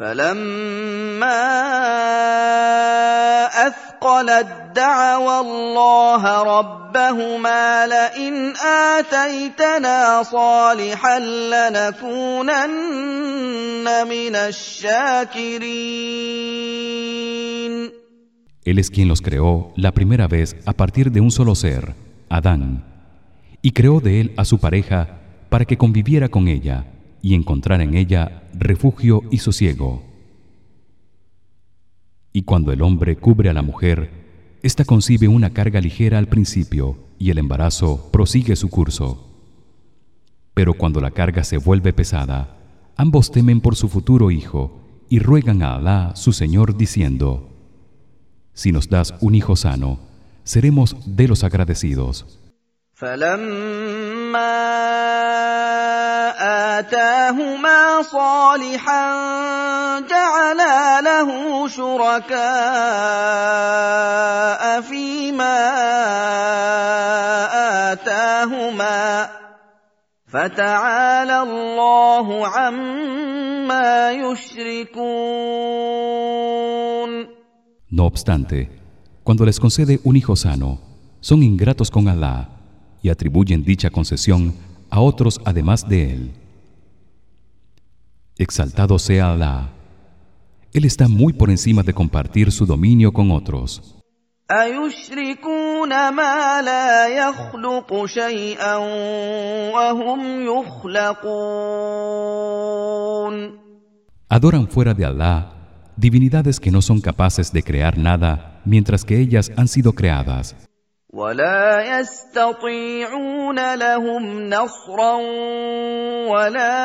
فلما اثقلت دعوا الله ربهما لئن اتيتنا صالحا لنكونن من الشاكرين Él es quien los creó la primera vez a partir de un solo ser, Adán, y creó de él a su pareja para que conviviera con ella y encontrara en ella refugio y sosiego. Y cuando el hombre cubre a la mujer, ésta concibe una carga ligera al principio y el embarazo prosigue su curso. Pero cuando la carga se vuelve pesada, ambos temen por su futuro hijo y ruegan a Alá, su Señor, diciendo: Si nos das un hijo sano, seremos de los agradecidos. آتاهما صالحا جعلا له شركاء فيما آتاهما فتعالى الله عما يشركون No obstante, cuando les concede un hijo sano, son ingratos con Allah y atribuyen dicha concesión a otros además de él. Exaltado sea Alá. Él está muy por encima de compartir su dominio con otros. Adoran fuera de Alá divinidades que no son capaces de crear nada mientras que ellas han sido creadas. ولا يستطيعون لهم نصرا ولا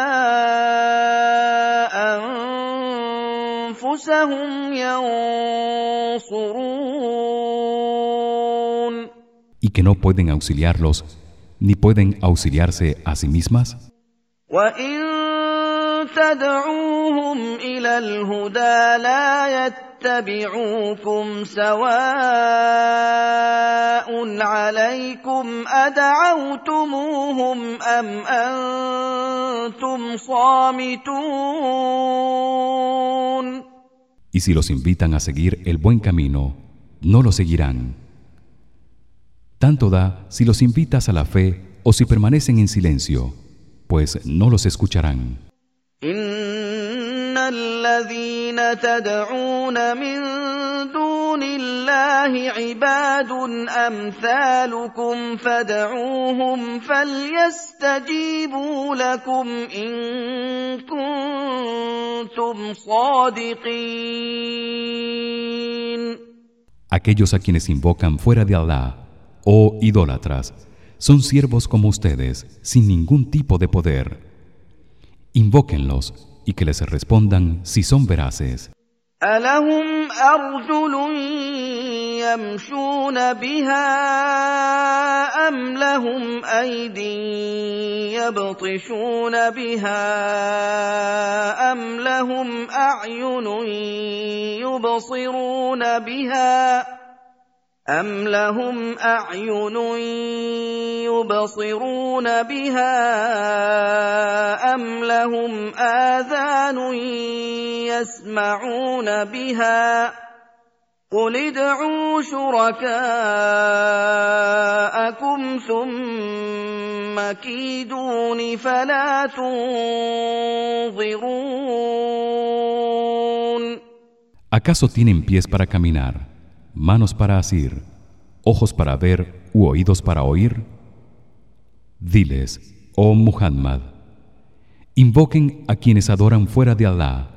انفسهم ينصرون y que no pueden auxiliarlos ni pueden auxiliarse a sí mismas وان تدعوهم الى الهدى لا يتبعوكم سواء عليكم ادعوتموهم ام انتم صامتون Y si los invitan a seguir el buen camino, no lo seguirán. Tanto da si los invitas a la fe o si permanecen en silencio, pues no los escucharán. ان الذين تدعون من دون الله عباد امثالكم فادعوهم فليستجيبوا لكم ان كنتم صادقين Aquellos a quienes invocan fuera de Allah, oh idólatras, son siervos como ustedes, sin ningún tipo de poder. invóquenlos y que les respondan si son veraces. ألهم أرجل يمشون بها ام لهم ايد يبطشون بها ام لهم اعين يبصرون بها أم لهم أعين يبصرون بها أم لهم آذان يسمعون بها قل ادعوا شركاءكم ثم كيدون فلا تنظرون ¿Acaso tienen pies para caminar? Manos para asir, ojos para ver u oídos para oír? Diles, oh Muhammad, invoquen a quienes adoran fuera de Allah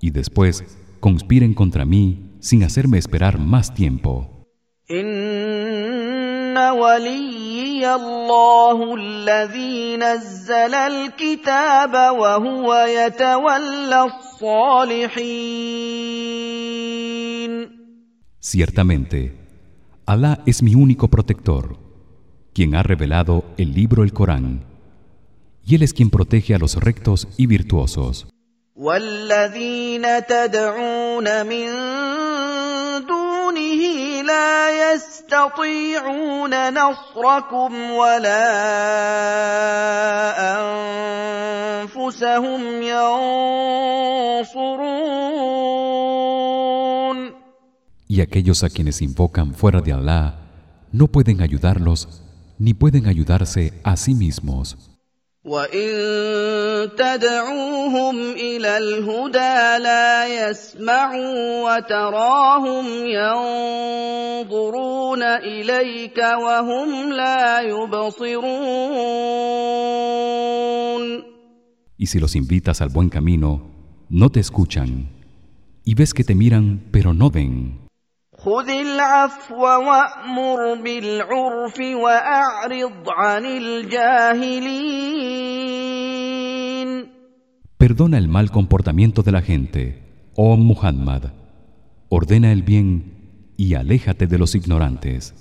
y después conspiren contra mí sin hacerme esperar más tiempo. Ciertamente, Alá es mi único protector, quien ha revelado el libro el Corán, y él es quien protege a los rectos y virtuosos. Y aquellos a quienes invocan fuera de Allah no pueden ayudarlos ni pueden ayudarse a sí mismos. Y si los invitas al buen camino, no te escuchan, y ves que te miran pero no ven. خذ العفو وامر بالعرف واعرض عن الجاهلين Perdona el mal comportamiento de la gente, oh Muhammad. Ordena el bien y aléjate de los ignorantes.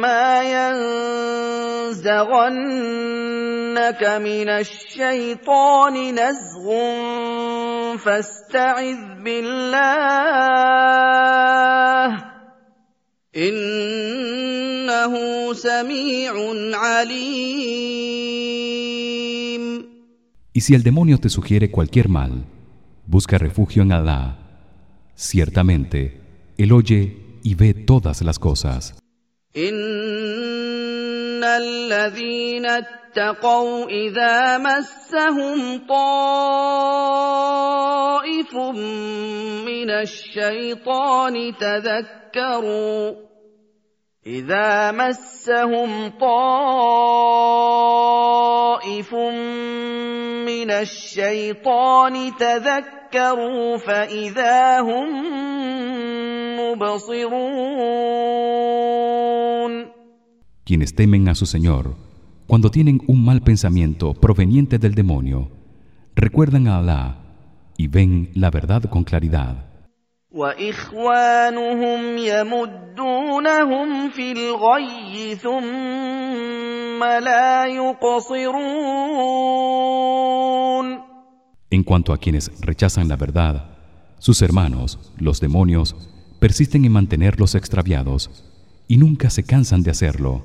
وإما ينزغنك من الشيطان نزغ فاستعذ بالله انه سميع عليم Y si el demonio te sugiere cualquier mal, busca refugio en Allah. Ciertamente, él oye y ve todas las cosas. ان الذين اتقوا اذا مسهم طائف من الشيطان تذكروا اذا مسهم طائف من الشيطان تذكروا فاذا هم مبصرون Quienes temen a su Señor, cuando tienen un mal pensamiento proveniente del demonio, recuerdan a Allah y ven la verdad con claridad. واخوانهم يمدونهم في الغي ثم لا يقصرون En cuanto a quienes rechazan la verdad, sus hermanos, los demonios, persisten en mantenerlos extraviados y nunca se cansan de hacerlo.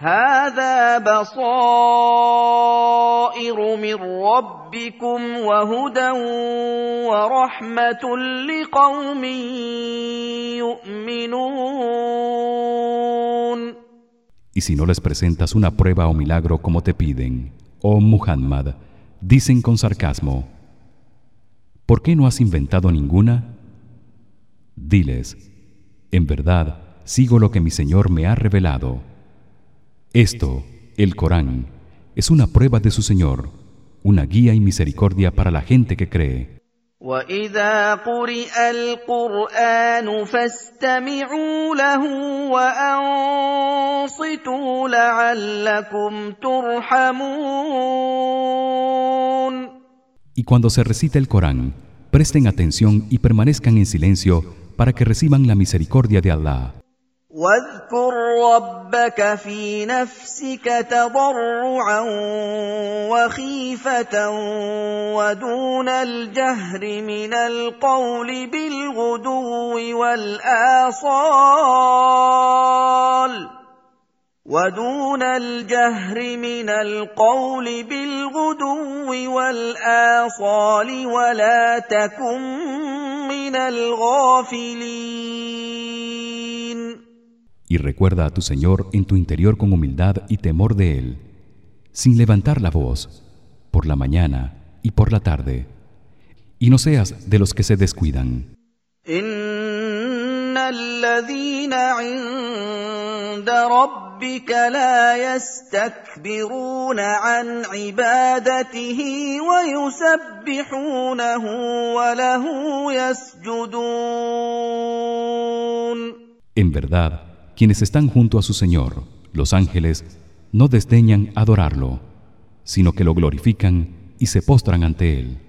هذا بصائر من ربكم وهدى ورحمه لقوم يؤمنون Y si no les presentas una prueba o milagro como te piden, oh Muhammad, dicen con sarcasmo: ¿Por qué no has inventado ninguna? Diles: En verdad, sigo lo que mi Señor me ha revelado. Esto, el Corán, es una prueba de su Señor una guía y misericordia para la gente que cree واذا قرئ القران فاستمعوا له وانصتوا لعلكم ترحمون Y cuando se recita el Corán presten atención y permanezcan en silencio para que reciban la misericordia de Allah واذكر ربك في نفسك تضرعا وخيفة ودون الجهر من القول بالغدو والآصال ودون الجهر من القول بالغدو والآصال ولا تكن من الغافلين y recuerda a tu Señor en tu interior con humildad y temor de él, sin levantar la voz, por la mañana y por la tarde. Y no seas de los que se descuidan. En verdad, quienes están junto a su Señor los ángeles no desdeñan adorarlo sino que lo glorifican y se postran ante él